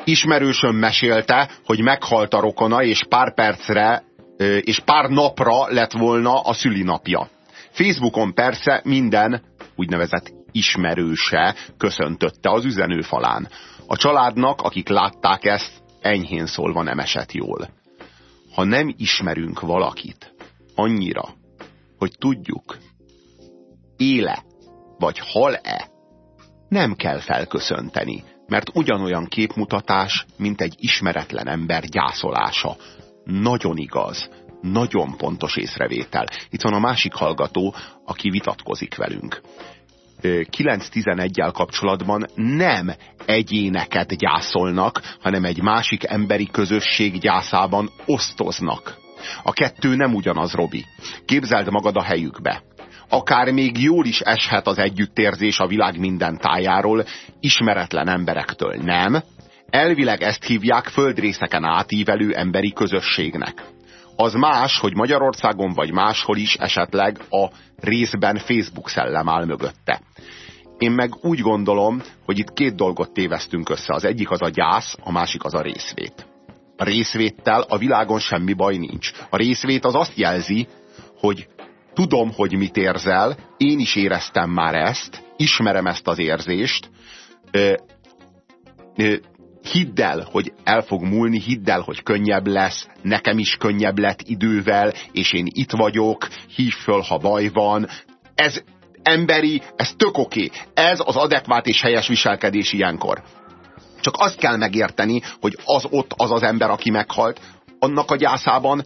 Ismerősöm mesélte, hogy meghalt a rokona, és pár percre, és pár napra lett volna a szülinapja. Facebookon persze minden úgynevezett ismerőse köszöntötte az üzenőfalán. A családnak, akik látták ezt, enyhén szólva nem esett jól. Ha nem ismerünk valakit annyira, hogy tudjuk, éle vagy hal-e, nem kell felköszönteni, mert ugyanolyan képmutatás, mint egy ismeretlen ember gyászolása. Nagyon igaz, nagyon pontos észrevétel. Itt van a másik hallgató, aki vitatkozik velünk. 9-11-jel kapcsolatban nem egyéneket gyászolnak, hanem egy másik emberi közösség gyászában osztoznak. A kettő nem ugyanaz, Robi. Képzeld magad a helyükbe akár még jól is eshet az együttérzés a világ minden tájáról, ismeretlen emberektől nem. Elvileg ezt hívják földrészeken átívelő emberi közösségnek. Az más, hogy Magyarországon vagy máshol is esetleg a részben Facebook szellem áll mögötte. Én meg úgy gondolom, hogy itt két dolgot tévesztünk össze. Az egyik az a gyász, a másik az a részvét. A részvéttel a világon semmi baj nincs. A részvét az azt jelzi, hogy tudom, hogy mit érzel, én is éreztem már ezt, ismerem ezt az érzést, ö, ö, hidd el, hogy el fog múlni, hidd el, hogy könnyebb lesz, nekem is könnyebb lett idővel, és én itt vagyok, hív föl, ha baj van. Ez emberi, ez tök oké. Ez az adekvát és helyes viselkedés ilyenkor. Csak azt kell megérteni, hogy az ott az az ember, aki meghalt, annak a gyászában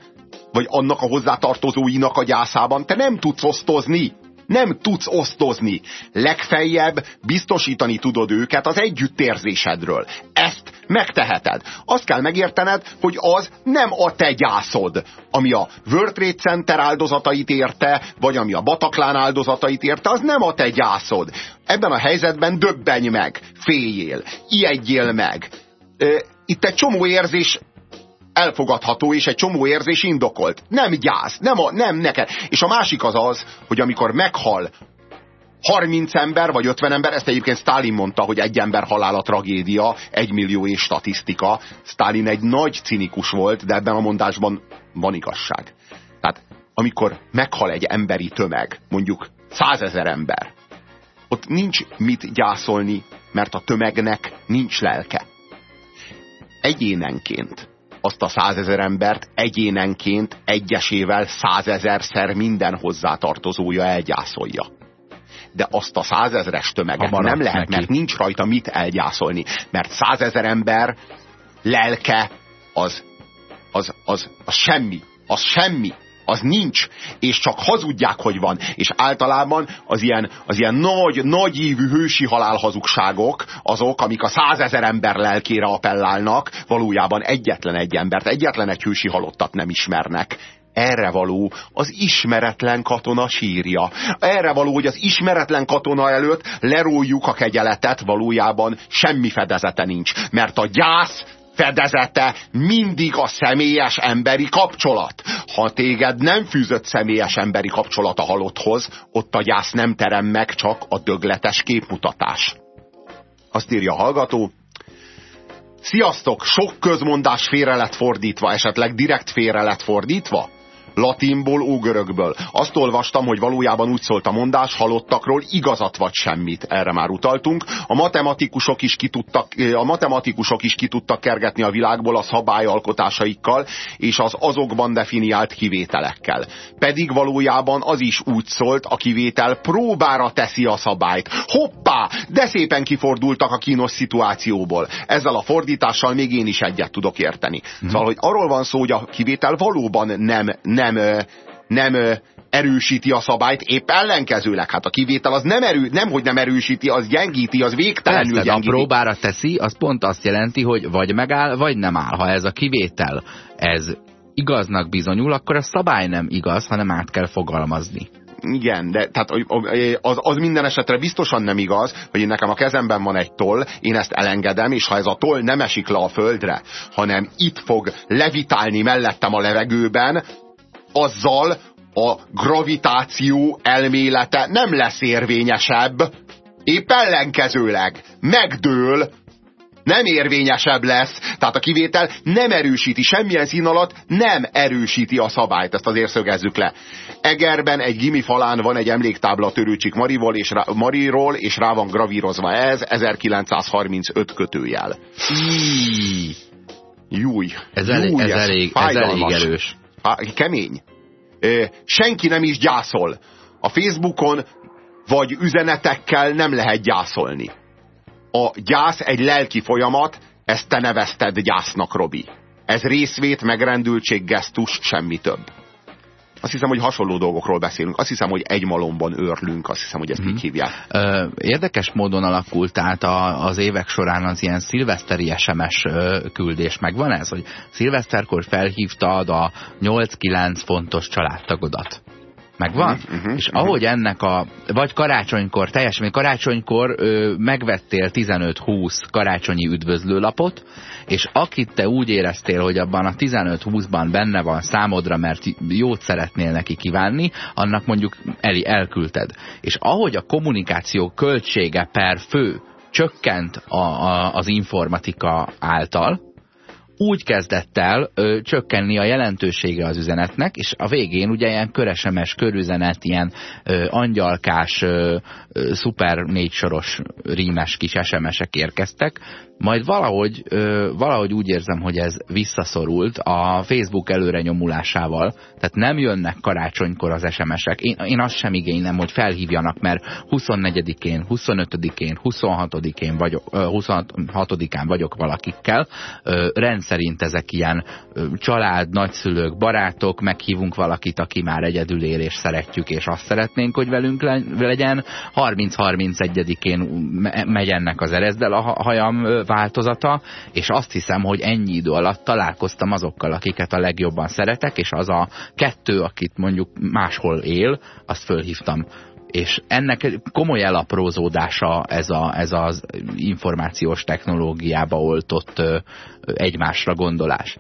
vagy annak a hozzátartozóinak a gyászában te nem tudsz osztozni. Nem tudsz osztozni. Legfeljebb biztosítani tudod őket az együttérzésedről. Ezt megteheted. Azt kell megértened, hogy az nem a te gyászod, ami a World Trade Center áldozatait érte, vagy ami a Bataklán áldozatait érte, az nem a te gyászod. Ebben a helyzetben döbbenj meg, féljél, ijedjél meg. Itt egy csomó érzés elfogadható, és egy csomó érzés indokolt. Nem gyász, nem, a, nem neked. És a másik az az, hogy amikor meghal 30 ember vagy 50 ember, ezt egyébként Stalin mondta, hogy egy ember halála tragédia, egy millió és statisztika. Stalin egy nagy cinikus volt, de ebben a mondásban van igazság. Tehát amikor meghal egy emberi tömeg, mondjuk százezer ember, ott nincs mit gyászolni, mert a tömegnek nincs lelke. Egyénenként azt a százezer embert egyénenként egyesével százezerszer minden hozzátartozója elgyászolja. De azt a százezres tömeget nem lehet, neki. mert nincs rajta mit elgyászolni. Mert százezer ember lelke az, az, az, az semmi. Az semmi az nincs, és csak hazudják, hogy van. És általában az ilyen, az ilyen nagy, nagy ívű hősi halálhazugságok azok, amik a százezer ember lelkére appellálnak, valójában egyetlen egy embert, egyetlen egy hősi halottat nem ismernek erre való az ismeretlen katona sírja. Erre való, hogy az ismeretlen katona előtt leróljuk a kegyeletet, valójában semmi fedezete nincs. Mert a gyász fedezete mindig a személyes emberi kapcsolat. Ha téged nem fűzött személyes emberi kapcsolat a halotthoz, ott a gyász nem terem meg, csak a dögletes képmutatás. Azt írja a hallgató, Sziasztok! Sok közmondás félre lett fordítva, esetleg direkt félre lett fordítva? Latinból, ógörökből. Azt olvastam, hogy valójában úgy szólt a mondás, halottakról igazat vagy semmit. Erre már utaltunk. A matematikusok is ki tudtak, a matematikusok is ki tudtak kergetni a világból a szabályalkotásaikkal és az azokban definiált kivételekkel. Pedig valójában az is úgy szólt, a kivétel próbára teszi a szabályt. Hoppá! De szépen kifordultak a kínos szituációból. Ezzel a fordítással még én is egyet tudok érteni. Mm. Szóval, hogy arról van szó, hogy a kivétel valóban nem, nem nem, nem erősíti a szabályt, épp ellenkezőleg. Hát a kivétel az nem, erő, nem hogy nem erősíti, az gyengíti, az végtelenül Persze, gyengíti. a próbára teszi, az pont azt jelenti, hogy vagy megáll, vagy nem áll. Ha ez a kivétel, ez igaznak bizonyul, akkor a szabály nem igaz, hanem át kell fogalmazni. Igen, de tehát az, az minden esetre biztosan nem igaz, hogy nekem a kezemben van egy toll, én ezt elengedem, és ha ez a toll nem esik le a földre, hanem itt fog levitálni mellettem a levegőben, azzal a gravitáció elmélete nem lesz érvényesebb, épp ellenkezőleg megdől, nem érvényesebb lesz, tehát a kivétel nem erősíti, semmilyen szín alatt nem erősíti a szabályt, ezt azért szögezzük le. Egerben egy gimi falán van egy emléktábla Törőcsik Marival és rá, Mariról, és rá van gravírozva ez, 1935 kötőjel. Júj. Ez elég, Júj, ez, ez, elég, ez elég erős. Kemény. Senki nem is gyászol. A Facebookon vagy üzenetekkel nem lehet gyászolni a gyász egy lelki folyamat, ezt te nevezted gyásznak, Robi. Ez részvét, megrendültség, gesztus, semmi több. Azt hiszem, hogy hasonló dolgokról beszélünk. Azt hiszem, hogy egy malomban őrlünk. Azt hiszem, hogy ezt hmm. így mhm. hívják. Ö, érdekes módon alakult át a, az évek során az ilyen szilveszteri SMS küldés. Megvan ez, hogy szilveszterkor felhívtad a 8-9 fontos családtagodat. Megvan? Uh-huh, uh-huh, és uh-huh. ahogy ennek a, vagy karácsonykor, teljesen, karácsonykor ö, megvettél 15-20 karácsonyi üdvözlőlapot, és akit te úgy éreztél, hogy abban a 15-20-ban benne van számodra, mert jót szeretnél neki kívánni, annak mondjuk el, elküldted. És ahogy a kommunikáció költsége per fő csökkent a, a, az informatika által, úgy kezdett el ö, csökkenni a jelentősége az üzenetnek, és a végén ugye ilyen köresemes körüzenet, ilyen ö, angyalkás, ö, ö, szuper négysoros rímes kis SMS-ek érkeztek, majd valahogy, ö, valahogy úgy érzem, hogy ez visszaszorult a Facebook előre nyomulásával, tehát nem jönnek karácsonykor az SMS-ek. Én, én azt sem igénylem, hogy felhívjanak, mert 24-én, 25-én, 26-én vagyok, 26-án vagyok valakikkel. Ö, rendszerint ezek ilyen ö, család, nagyszülők, barátok, meghívunk valakit, aki már egyedül él, és szeretjük, és azt szeretnénk, hogy velünk legyen. 30-31-én megy ennek az erezdel a hajam változata, és azt hiszem, hogy ennyi idő alatt találkoztam azokkal, akiket a legjobban szeretek, és az a kettő, akit mondjuk máshol él, azt fölhívtam. És ennek komoly elaprózódása ez, a, ez az információs technológiába oltott egymásra gondolás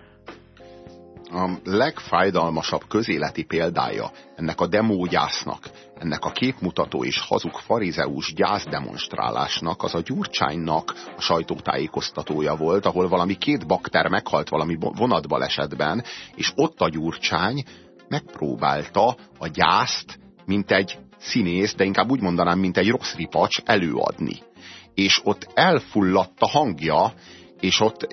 a legfájdalmasabb közéleti példája ennek a demógyásznak, ennek a képmutató és hazug farizeus gyászdemonstrálásnak az a Gyurcsánynak a sajtótájékoztatója volt, ahol valami két bakter meghalt valami vonatbalesetben, és ott a Gyurcsány megpróbálta a gyászt, mint egy színész, de inkább úgy mondanám, mint egy rossz ripacs előadni. És ott elfulladt a hangja, és ott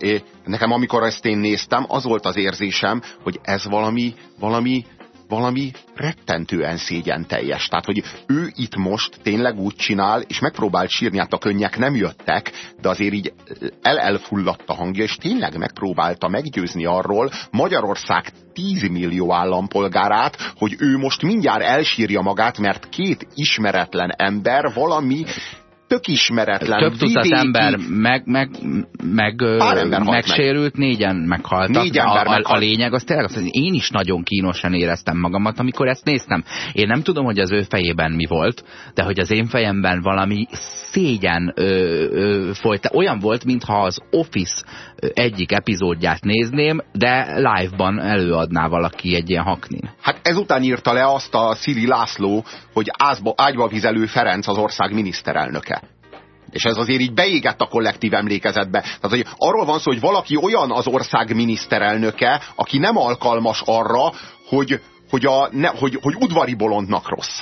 nekem amikor ezt én néztem, az volt az érzésem, hogy ez valami, valami, valami rettentően szégyen teljes. Tehát, hogy ő itt most tényleg úgy csinál, és megpróbált sírni, hát a könnyek nem jöttek, de azért így el-elfulladt a hangja, és tényleg megpróbálta meggyőzni arról Magyarország 10 millió állampolgárát, hogy ő most mindjárt elsírja magát, mert két ismeretlen ember valami tök ismeretlen. Több tucat ember meg, meg, meg, ember megsérült, meg. négyen meghaltak. Négy ember a, meghalt. a lényeg az tényleg az, hogy én is nagyon kínosan éreztem magamat, amikor ezt néztem. Én nem tudom, hogy az ő fejében mi volt, de hogy az én fejemben valami szégyen ö, ö, folyt. Olyan volt, mintha az Office egyik epizódját nézném, de live-ban előadná valaki egy ilyen haknin. Hát ezután írta le azt a Szili László, hogy ázba, ágyba vizelő Ferenc az ország miniszterelnöke. És ez azért így beégett a kollektív emlékezetbe. Tehát, hogy arról van szó, hogy valaki olyan az ország miniszterelnöke, aki nem alkalmas arra, hogy, hogy, a, ne, hogy, hogy udvari bolondnak rossz.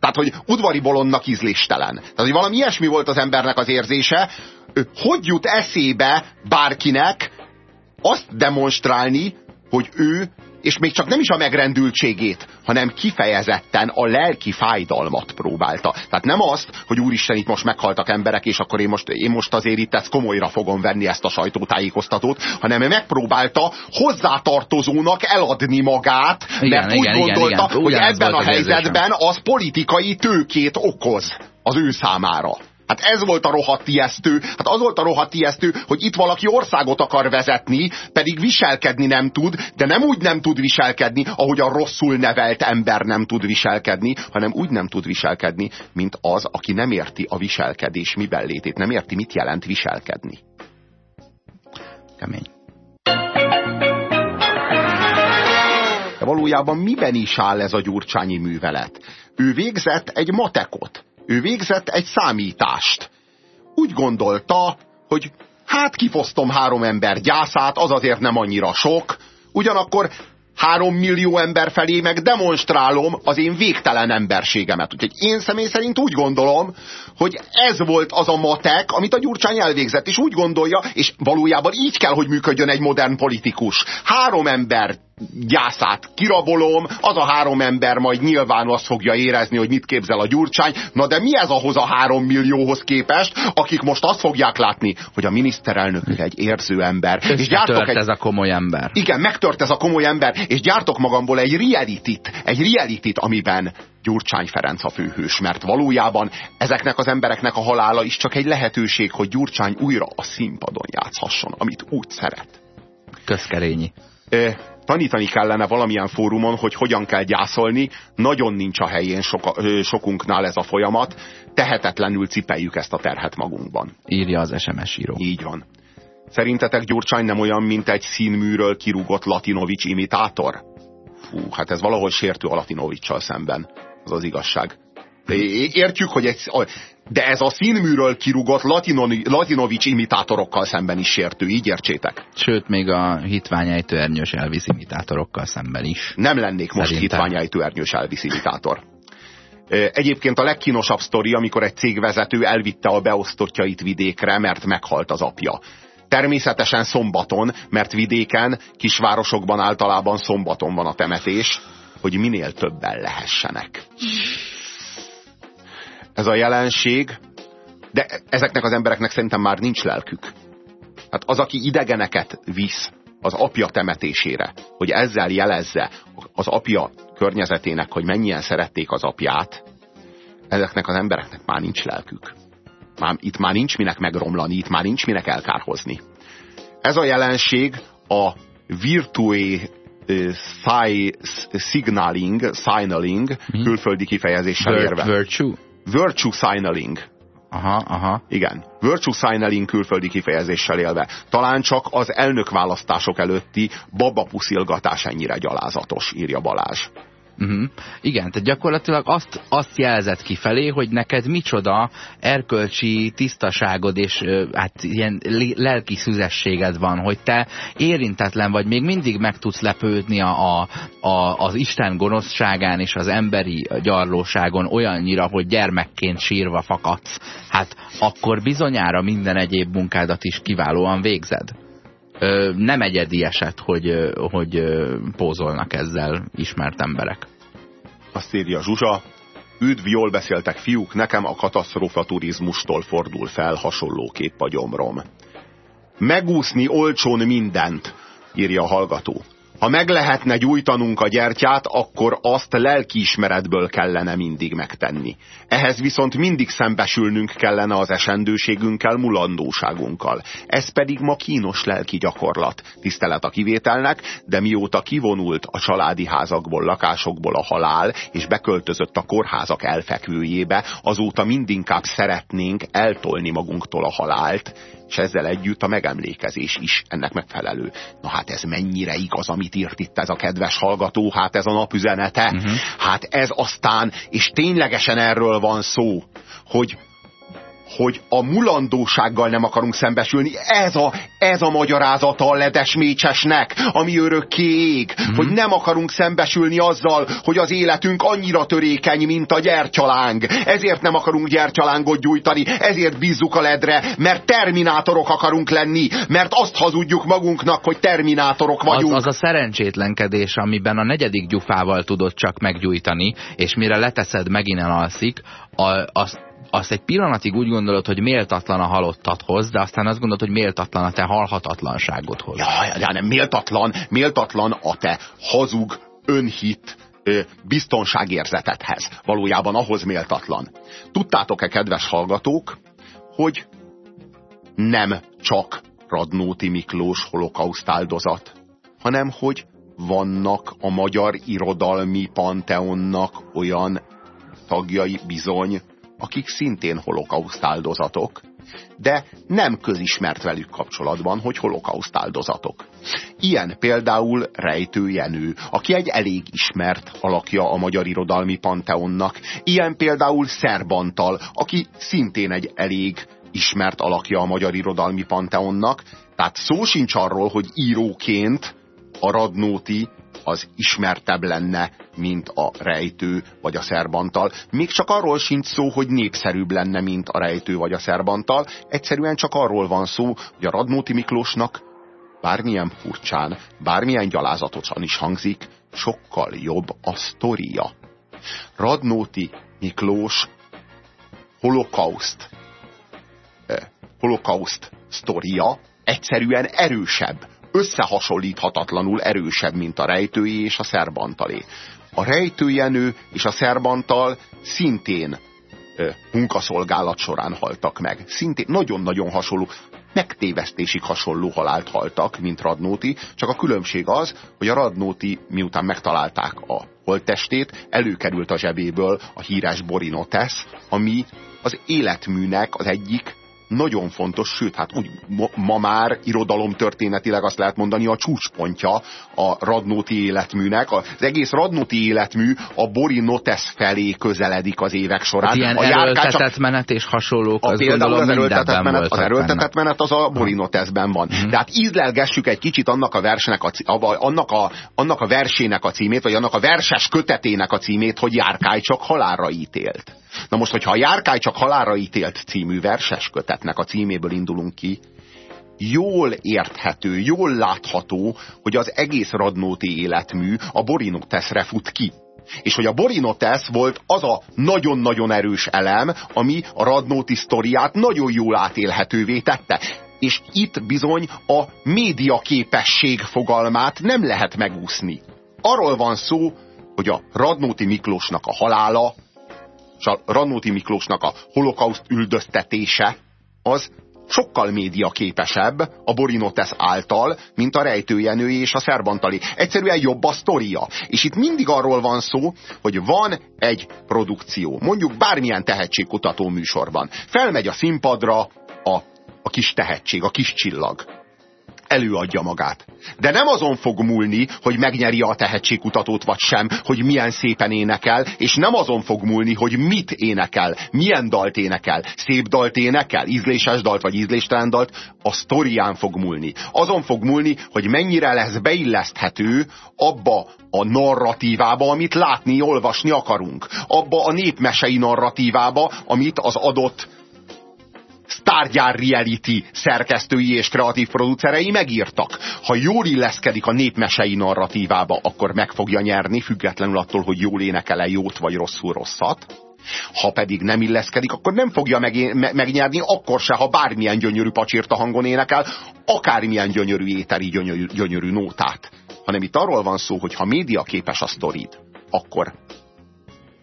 Tehát, hogy udvari bolondnak ízléstelen. Tehát, hogy valami ilyesmi volt az embernek az érzése, hogy jut eszébe bárkinek azt demonstrálni, hogy ő és még csak nem is a megrendültségét, hanem kifejezetten a lelki fájdalmat próbálta. Tehát nem azt, hogy úristen, itt most meghaltak emberek, és akkor én most, én most azért itt ezt komolyra fogom venni ezt a sajtótájékoztatót, hanem megpróbálta hozzátartozónak eladni magát, igen, mert igen, úgy gondolta, igen, igen. hogy ebben a helyzetben az politikai tőkét okoz az ő számára. Hát ez volt a rohadt ijesztő. Hát az volt a rohadt ijesztő, hogy itt valaki országot akar vezetni, pedig viselkedni nem tud, de nem úgy nem tud viselkedni, ahogy a rosszul nevelt ember nem tud viselkedni, hanem úgy nem tud viselkedni, mint az, aki nem érti a viselkedés miben létét, nem érti, mit jelent viselkedni. Kemény. De valójában miben is áll ez a gyurcsányi művelet? Ő végzett egy matekot ő végzett egy számítást. Úgy gondolta, hogy hát kifosztom három ember gyászát, az azért nem annyira sok, ugyanakkor három millió ember felé meg demonstrálom az én végtelen emberségemet. Úgyhogy én személy szerint úgy gondolom, hogy ez volt az a matek, amit a Gyurcsány elvégzett, és úgy gondolja, és valójában így kell, hogy működjön egy modern politikus. Három ember gyászát kirabolom, az a három ember majd nyilván azt fogja érezni, hogy mit képzel a Gyurcsány. Na de mi ez ahhoz a három millióhoz képest, akik most azt fogják látni, hogy a miniszterelnök egy érző ember. És, és gyártok egy... ez a komoly ember. Igen, megtört ez a komoly ember, és gyártok magamból egy reality-t, egy reality amiben Gyurcsány Ferenc a főhős, mert valójában ezeknek az embereknek a halála is csak egy lehetőség, hogy Gyurcsány újra a színpadon játszhasson, amit úgy szeret. Közkerényi tanítani kellene valamilyen fórumon, hogy hogyan kell gyászolni, nagyon nincs a helyén soka, sokunknál ez a folyamat, tehetetlenül cipeljük ezt a terhet magunkban. Írja az SMS író. Így van. Szerintetek Gyurcsány nem olyan, mint egy színműről kirúgott Latinovics imitátor? Fú, hát ez valahol sértő a Latinovicsal szemben. Az az igazság. Értjük, hogy egy, de ez a színműről kirúgott Latinovics imitátorokkal szemben is sértő, így értsétek. Sőt, még a hitványájtő ernyős Elvis imitátorokkal szemben is. Nem lennék most hitványájtő ernyős Elvis imitátor. Egyébként a legkínosabb sztori, amikor egy cégvezető elvitte a beosztottjait vidékre, mert meghalt az apja. Természetesen szombaton, mert vidéken, kisvárosokban általában szombaton van a temetés, hogy minél többen lehessenek ez a jelenség, de ezeknek az embereknek szerintem már nincs lelkük. Hát az, aki idegeneket visz az apja temetésére, hogy ezzel jelezze az apja környezetének, hogy mennyien szerették az apját, ezeknek az embereknek már nincs lelkük. Már, itt már nincs minek megromlani, itt már nincs minek elkárhozni. Ez a jelenség a virtué signaling, signaling külföldi kifejezéssel érve. Virtue? Virtue signaling. Aha, aha. Igen. Virtue signaling külföldi kifejezéssel élve. Talán csak az elnökválasztások előtti babapuszilgatás ennyire gyalázatos, írja Balázs. Uh-huh. Igen, tehát gyakorlatilag azt, azt jelzett kifelé, hogy neked micsoda erkölcsi tisztaságod és hát ilyen lelki szüzességed van, hogy te érintetlen vagy, még mindig meg tudsz lepődni a, a, az Isten gonoszságán és az emberi gyarlóságon olyannyira, hogy gyermekként sírva fakadsz. Hát akkor bizonyára minden egyéb munkádat is kiválóan végzed nem egyedi eset, hogy, hogy pózolnak ezzel ismert emberek. Azt írja Zsuzsa, üdv, jól beszéltek fiúk, nekem a katasztrófa turizmustól fordul fel hasonló kép a gyomrom. Megúszni olcsón mindent, írja a hallgató. Ha meg lehetne gyújtanunk a gyertyát, akkor azt lelkiismeretből kellene mindig megtenni. Ehhez viszont mindig szembesülnünk kellene az esendőségünkkel, mulandóságunkkal. Ez pedig ma kínos lelki gyakorlat. Tisztelet a kivételnek, de mióta kivonult a családi házakból, lakásokból a halál, és beköltözött a kórházak elfekvőjébe, azóta mindinkább szeretnénk eltolni magunktól a halált, és ezzel együtt a megemlékezés is ennek megfelelő. Na hát ez mennyire igaz, amit írt itt ez a kedves hallgató, hát ez a napüzenete, uh-huh. hát ez aztán, és ténylegesen erről van szó, hogy hogy a mulandósággal nem akarunk szembesülni. Ez a, ez a magyarázata a ledes mécsesnek, ami örökké ég. Mm -hmm. Hogy nem akarunk szembesülni azzal, hogy az életünk annyira törékeny, mint a gyertyaláng. Ezért nem akarunk gyertyalángot gyújtani, ezért bízzuk a ledre, mert terminátorok akarunk lenni, mert azt hazudjuk magunknak, hogy terminátorok vagyunk. Az, az a szerencsétlenkedés, amiben a negyedik gyufával tudod csak meggyújtani, és mire leteszed, megint alszik, a, azt azt egy pillanatig úgy gondolod, hogy méltatlan a halottadhoz, de aztán azt gondolod, hogy méltatlan a te halhatatlanságodhoz. Ja, ja, ja nem, méltatlan, méltatlan a te hazug, önhit, biztonságérzetethez. Valójában ahhoz méltatlan. Tudtátok-e, kedves hallgatók, hogy nem csak Radnóti Miklós holokauszt áldozat, hanem hogy vannak a magyar irodalmi panteonnak olyan tagjai bizony, akik szintén holokauszt áldozatok, de nem közismert velük kapcsolatban, hogy holokauszt áldozatok. Ilyen például Rejtő Jenő, aki egy elég ismert alakja a magyar irodalmi panteonnak. Ilyen például Szerbantal, aki szintén egy elég ismert alakja a magyar irodalmi panteonnak. Tehát szó sincs arról, hogy íróként a Radnóti az ismertebb lenne, mint a rejtő vagy a szerbantal. Még csak arról sincs szó, hogy népszerűbb lenne, mint a rejtő vagy a szerbantal. Egyszerűen csak arról van szó, hogy a Radnóti Miklósnak bármilyen furcsán, bármilyen gyalázatosan is hangzik, sokkal jobb a sztoria. Radnóti Miklós holokauszt eh, holokauszt sztoria egyszerűen erősebb, összehasonlíthatatlanul erősebb, mint a rejtői és a szerbantalé. A rejtőjenő és a szerbantal szintén ö, munkaszolgálat során haltak meg. Szintén nagyon-nagyon hasonló, megtévesztésig hasonló halált haltak, mint Radnóti, csak a különbség az, hogy a Radnóti miután megtalálták a holttestét, előkerült a zsebéből a híres Borinotes, ami az életműnek az egyik nagyon fontos, sőt, hát úgy ma már irodalomtörténetileg azt lehet mondani a csúcspontja a Radnóti életműnek. Az egész Radnóti életmű a Bori Notes felé közeledik az évek során. Az ilyen a erőltetett menet és hasonlók, az például az erőltetett menet, az erőltetett menet az a Bori Notesben van. Hmm. De hát ízlelgessük egy kicsit annak a versnek a, annak a, annak a versének a címét, vagy annak a verses kötetének a címét, hogy Járkály csak halálra ítélt. Na most, hogyha a Járkály csak halára ítélt című verses kötetnek a címéből indulunk ki, jól érthető, jól látható, hogy az egész Radnóti életmű a Borinoteszre fut ki. És hogy a Borinotesz volt az a nagyon-nagyon erős elem, ami a Radnóti sztoriát nagyon jól átélhetővé tette. És itt bizony a média képesség fogalmát nem lehet megúszni. Arról van szó, hogy a Radnóti Miklósnak a halála és a Rannóti Miklósnak a holokauszt üldöztetése az sokkal médiaképesebb a Borinotes által, mint a rejtőjenői és a szerbantali. Egyszerűen jobb a sztoria. És itt mindig arról van szó, hogy van egy produkció, mondjuk bármilyen tehetségkutató műsorban. Felmegy a színpadra a, a kis tehetség, a kis csillag előadja magát. De nem azon fog múlni, hogy megnyeri a tehetségkutatót vagy sem, hogy milyen szépen énekel, és nem azon fog múlni, hogy mit énekel, milyen dalt énekel, szép dalt énekel, ízléses dalt vagy ízléstelen dalt, a sztorián fog múlni. Azon fog múlni, hogy mennyire lesz beilleszthető abba a narratívába, amit látni, olvasni akarunk. Abba a népmesei narratívába, amit az adott sztárgyár reality szerkesztői és kreatív producerei megírtak. Ha jól illeszkedik a népmesei narratívába, akkor meg fogja nyerni, függetlenül attól, hogy jól énekel-e jót vagy rosszul rosszat. Ha pedig nem illeszkedik, akkor nem fogja meg, me, megnyerni, akkor se, ha bármilyen gyönyörű pacsírta hangon énekel, akármilyen gyönyörű éteri, gyönyörű, gyönyörű nótát. Hanem itt arról van szó, hogy ha média képes a sztorid, akkor,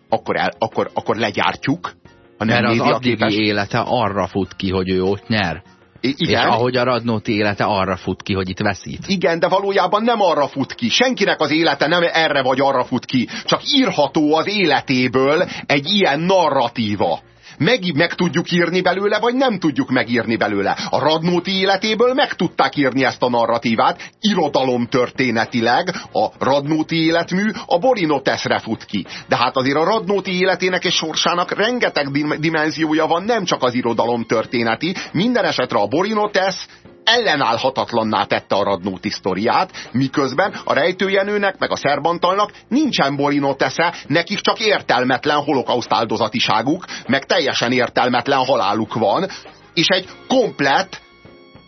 akkor, el, akkor, akkor legyártjuk, hanem Mert az addigi képes... élete arra fut ki, hogy ő ott nyer. I igen. És ahogy a Radnóti élete arra fut ki, hogy itt veszít. Igen, de valójában nem arra fut ki. Senkinek az élete nem erre vagy arra fut ki. Csak írható az életéből egy ilyen narratíva. Meg, meg tudjuk írni belőle, vagy nem tudjuk megírni belőle. A Radnóti életéből meg tudták írni ezt a narratívát, irodalom történetileg a Radnóti életmű a Borinoteszre fut ki. De hát azért a Radnóti életének és sorsának rengeteg dimenziója van, nem csak az irodalom történeti. Minden esetre a Borinotesz ellenállhatatlanná tette a Radnóti sztoriát, miközben a rejtőjenőnek meg a szerbantalnak nincsen Borinotesze, nekik csak értelmetlen holokauszt áldozatiságuk, meg teljesen értelmetlen haláluk van, és egy komplett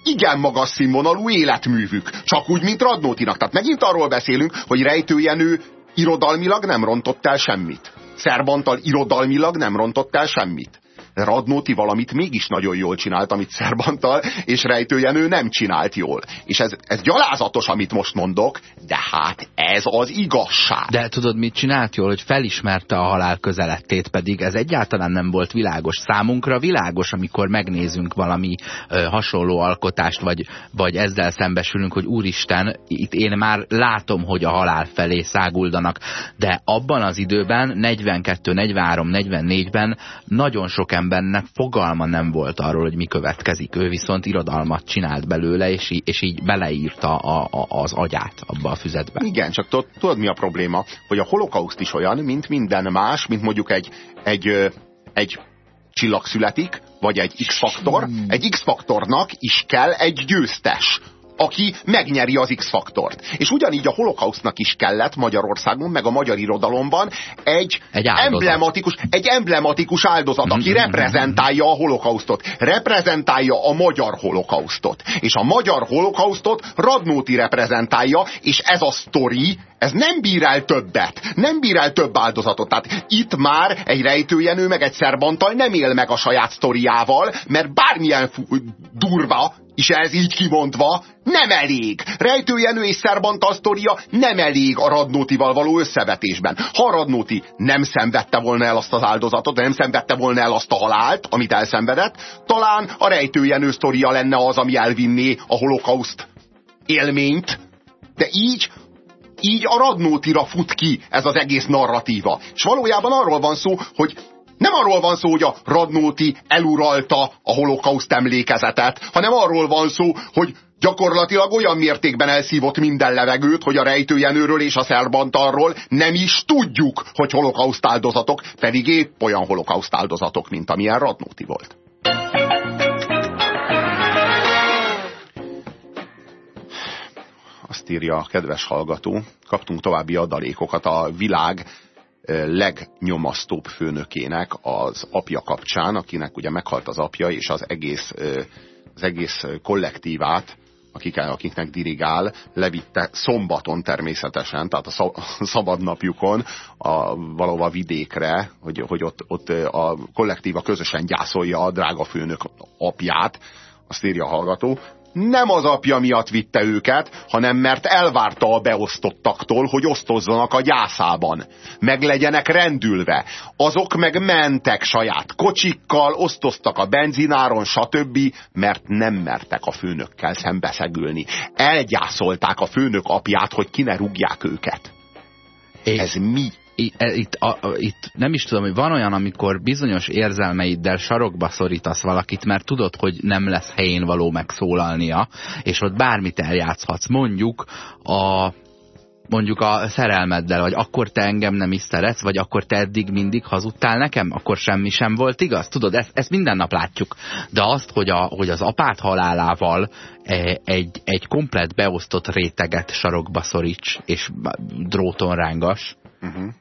igen magas színvonalú életművük. Csak úgy, mint Radnótinak. Tehát megint arról beszélünk, hogy rejtőjenő irodalmilag nem rontott el semmit. Szerbantal irodalmilag nem rontott el semmit. Radnóti valamit mégis nagyon jól csinált, amit Szerbantal és Rejtőjenő nem csinált jól. És ez, ez gyalázatos, amit most mondok, de hát ez az igazság. De tudod, mit csinált jól, hogy felismerte a halál közelettét, pedig ez egyáltalán nem volt világos. Számunkra világos, amikor megnézünk valami ö, hasonló alkotást, vagy, vagy ezzel szembesülünk, hogy úristen, itt én már látom, hogy a halál felé száguldanak. De abban az időben, 42, 43, 44-ben nagyon sok ember embernek fogalma nem volt arról, hogy mi következik. Ő viszont irodalmat csinált belőle, és, így, és így beleírta a, a, az agyát abba a füzetbe. Igen, csak tudod mi a probléma? Hogy a holokauszt is olyan, mint minden más, mint mondjuk egy, egy, egy csillag születik, vagy egy X-faktor. Hmm. Egy X-faktornak is kell egy győztes aki megnyeri az X-faktort. És ugyanígy a holokausznak is kellett Magyarországon, meg a magyar irodalomban egy, egy emblematikus, egy emblematikus áldozat, aki mm-hmm. reprezentálja a holokausztot. Reprezentálja a magyar holokausztot. És a magyar holokausztot Radnóti reprezentálja, és ez a sztori, ez nem bír el többet. Nem bír el több áldozatot. Tehát itt már egy rejtőjenő, meg egy szerbantal nem él meg a saját sztoriával, mert bármilyen durva és ez így kimondva nem elég. Rejtőjenő és Szerbantal sztoria nem elég a Radnótival való összevetésben. Ha Radnóti nem szenvedte volna el azt az áldozatot, nem szenvedte volna el azt a halált, amit elszenvedett, talán a Rejtőjenő sztoria lenne az, ami elvinné a holokauszt élményt, de így így a Radnótira fut ki ez az egész narratíva. És valójában arról van szó, hogy nem arról van szó, hogy a Radnóti eluralta a holokauszt emlékezetet, hanem arról van szó, hogy gyakorlatilag olyan mértékben elszívott minden levegőt, hogy a rejtőjenőről és a szerbantarról nem is tudjuk, hogy holokauszt áldozatok, pedig épp olyan holokauszt áldozatok, mint amilyen Radnóti volt. Azt írja a kedves hallgató, kaptunk további adalékokat a világ legnyomasztóbb főnökének az apja kapcsán, akinek ugye meghalt az apja, és az egész, az egész kollektívát, akik, akiknek dirigál, levitte szombaton természetesen, tehát a szabadnapjukon a, valahova vidékre, hogy, hogy ott, ott a kollektíva közösen gyászolja a drága főnök apját, azt írja a hallgató, nem az apja miatt vitte őket, hanem mert elvárta a beosztottaktól, hogy osztozzanak a gyászában. Meg legyenek rendülve. Azok meg mentek saját kocsikkal, osztoztak a benzináron, stb., mert nem mertek a főnökkel szembeszegülni. Elgyászolták a főnök apját, hogy ki ne rúgják őket. Ez mi? E, itt, a, itt nem is tudom, hogy van olyan, amikor bizonyos érzelmeiddel sarokba szorítasz valakit, mert tudod, hogy nem lesz helyén való megszólalnia, és ott bármit eljátszhatsz. Mondjuk a mondjuk a szerelmeddel, vagy akkor te engem nem is szeretsz, vagy akkor te eddig mindig hazudtál nekem, akkor semmi sem volt igaz. Tudod, ezt, ezt minden nap látjuk. De azt, hogy, a, hogy az apát halálával e, egy, egy komplet beosztott réteget sarokba szoríts, és dróton rángas, uh -huh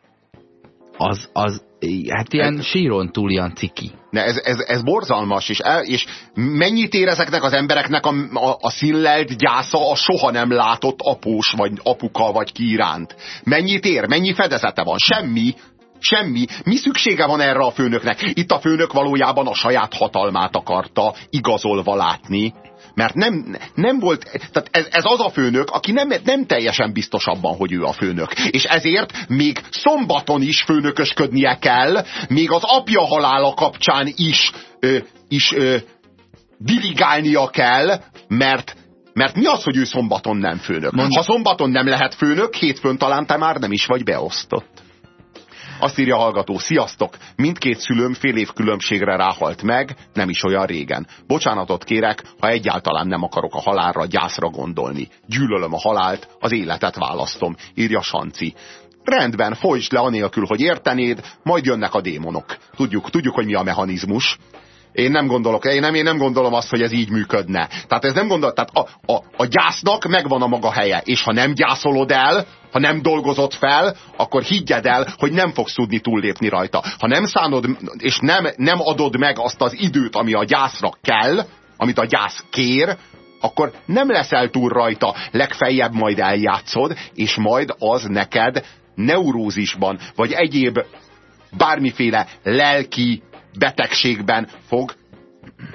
az, az hát ilyen ez, síron túl ilyen ciki. Ne, ez, ez, ez borzalmas, és, el, és mennyit ér ezeknek az embereknek a, a, a színlelt gyásza a soha nem látott após, vagy apuka, vagy ki iránt? Mennyit ér? Mennyi fedezete van? Semmi. Semmi. Mi szüksége van erre a főnöknek? Itt a főnök valójában a saját hatalmát akarta igazolva látni, mert nem, nem volt, tehát ez, ez az a főnök, aki nem, nem teljesen biztos abban, hogy ő a főnök. És ezért még szombaton is főnökösködnie kell, még az apja halála kapcsán is, ö, is ö, dirigálnia kell, mert mert mi az, hogy ő szombaton nem főnök? Mond... Ha szombaton nem lehet főnök, hétfőn talán te már nem is vagy beosztott. Azt írja a hallgató, sziasztok! Mindkét szülőm fél év különbségre ráhalt meg, nem is olyan régen. Bocsánatot kérek, ha egyáltalán nem akarok a halálra, gyászra gondolni. Gyűlölöm a halált, az életet választom, írja Sanci. Rendben, folytsd le anélkül, hogy értenéd, majd jönnek a démonok. Tudjuk, tudjuk, hogy mi a mechanizmus. Én nem gondolok, én nem, én nem gondolom azt, hogy ez így működne. Tehát ez nem gondol, tehát a, a, a gyásznak megvan a maga helye, és ha nem gyászolod el, ha nem dolgozod fel, akkor higgyed el, hogy nem fogsz tudni túllépni rajta. Ha nem szánod, és nem, nem adod meg azt az időt, ami a gyászra kell, amit a gyász kér, akkor nem leszel túl rajta, legfeljebb majd eljátszod, és majd az neked neurózisban, vagy egyéb bármiféle lelki betegségben fog,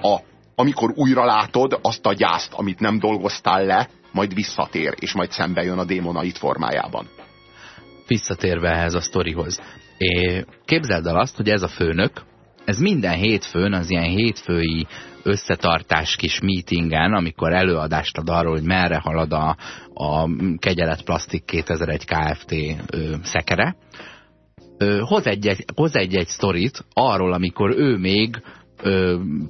a, amikor újra látod azt a gyászt, amit nem dolgoztál le, majd visszatér, és majd szembe jön a démonait formájában. Visszatérve ehhez a sztorihoz. É, képzeld el azt, hogy ez a főnök, ez minden hétfőn, az ilyen hétfői összetartás kis meetingen, amikor előadást ad arról, hogy merre halad a, a Kegyelet Plastik 2001 Kft. Ö, szekere, hoz egy-egy hoz egy, egy sztorit arról, amikor ő még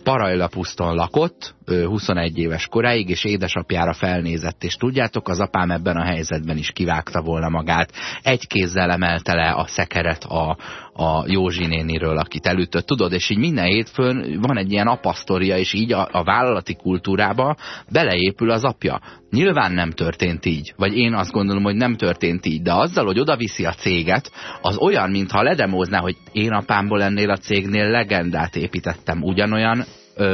Parajlapuszton lakott, 21 éves koráig, és édesapjára felnézett, és tudjátok, az apám ebben a helyzetben is kivágta volna magát. Egy kézzel emelte le a szekeret a, a Józsi néniről, akit elütött, tudod, és így minden hétfőn van egy ilyen apasztoria, és így a, a vállalati kultúrába beleépül az apja. Nyilván nem történt így, vagy én azt gondolom, hogy nem történt így, de azzal, hogy oda viszi a céget, az olyan, mintha ledemózná, hogy én apámból ennél a cégnél legendát építettem, ugyanolyan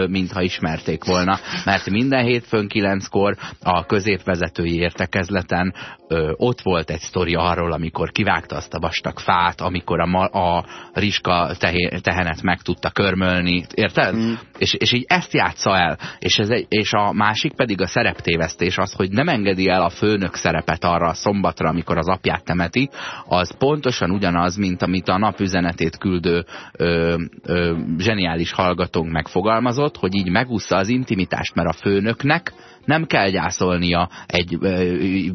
mintha ismerték volna, mert minden hétfőn kilenckor a középvezetői értekezleten ö, ott volt egy sztori arról, amikor kivágta azt a vastag fát, amikor a, a riska tehenet meg tudta körmölni, érted? Mm. És, és így ezt játsza el, és, ez egy, és a másik pedig a szereptévesztés az, hogy nem engedi el a főnök szerepet arra a szombatra, amikor az apját temeti, az pontosan ugyanaz, mint amit a napüzenetét küldő ö, ö, zseniális hallgatónk megfogalmazott, hogy így megúszza az intimitást, mert a főnöknek nem kell gyászolnia egy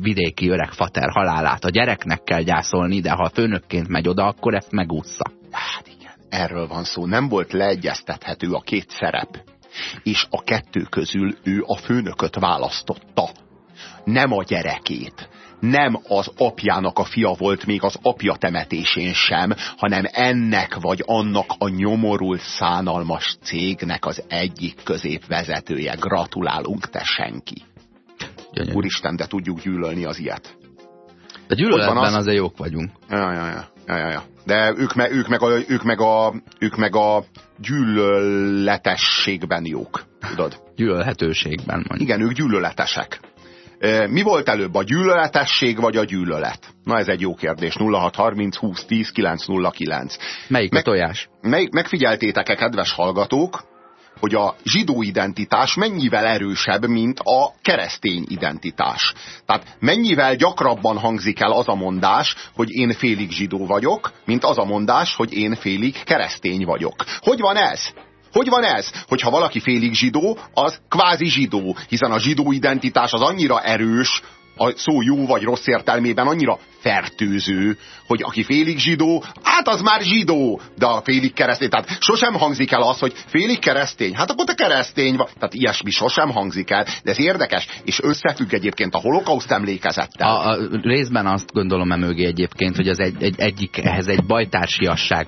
vidéki öreg fater halálát. A gyereknek kell gyászolni, de ha főnökként megy oda, akkor ezt megúszza. Hát igen, erről van szó. Nem volt leegyeztethető a két szerep. És a kettő közül ő a főnököt választotta. Nem a gyerekét nem az apjának a fia volt még az apja temetésén sem, hanem ennek vagy annak a nyomorult szánalmas cégnek az egyik középvezetője. Gratulálunk, te senki. Gyönyörű. Úristen, de tudjuk gyűlölni az ilyet. De gyűlöletben az... azért jók vagyunk. Ja, ja, ja. ja, ja, ja. De ők, me, ők, meg a, ők, meg a, ők meg a gyűlöletességben jók. Tudod? Gyűlölhetőségben. Mondjuk. Igen, ők gyűlöletesek. Mi volt előbb, a gyűlöletesség vagy a gyűlölet? Na ez egy jó kérdés. 0630 20 10 909. Melyik Meg, a tojás? Mely, megfigyeltétek-e, kedves hallgatók, hogy a zsidó identitás mennyivel erősebb, mint a keresztény identitás. Tehát mennyivel gyakrabban hangzik el az a mondás, hogy én félig zsidó vagyok, mint az a mondás, hogy én félig keresztény vagyok. Hogy van ez? Hogy van ez? Hogyha valaki félig zsidó, az kvázi zsidó, hiszen a zsidó identitás az annyira erős, a szó jó vagy rossz értelmében annyira fertőző, hogy aki félig zsidó, hát az már zsidó, de a félig keresztény, tehát sosem hangzik el az, hogy félig keresztény, hát akkor te keresztény vagy, tehát ilyesmi sosem hangzik el, de ez érdekes, és összefügg egyébként a holokauszt emlékezettel. A, a részben azt gondolom e mögé egyébként, hogy az egy, egy, egyik, ehhez egy bajtársiasság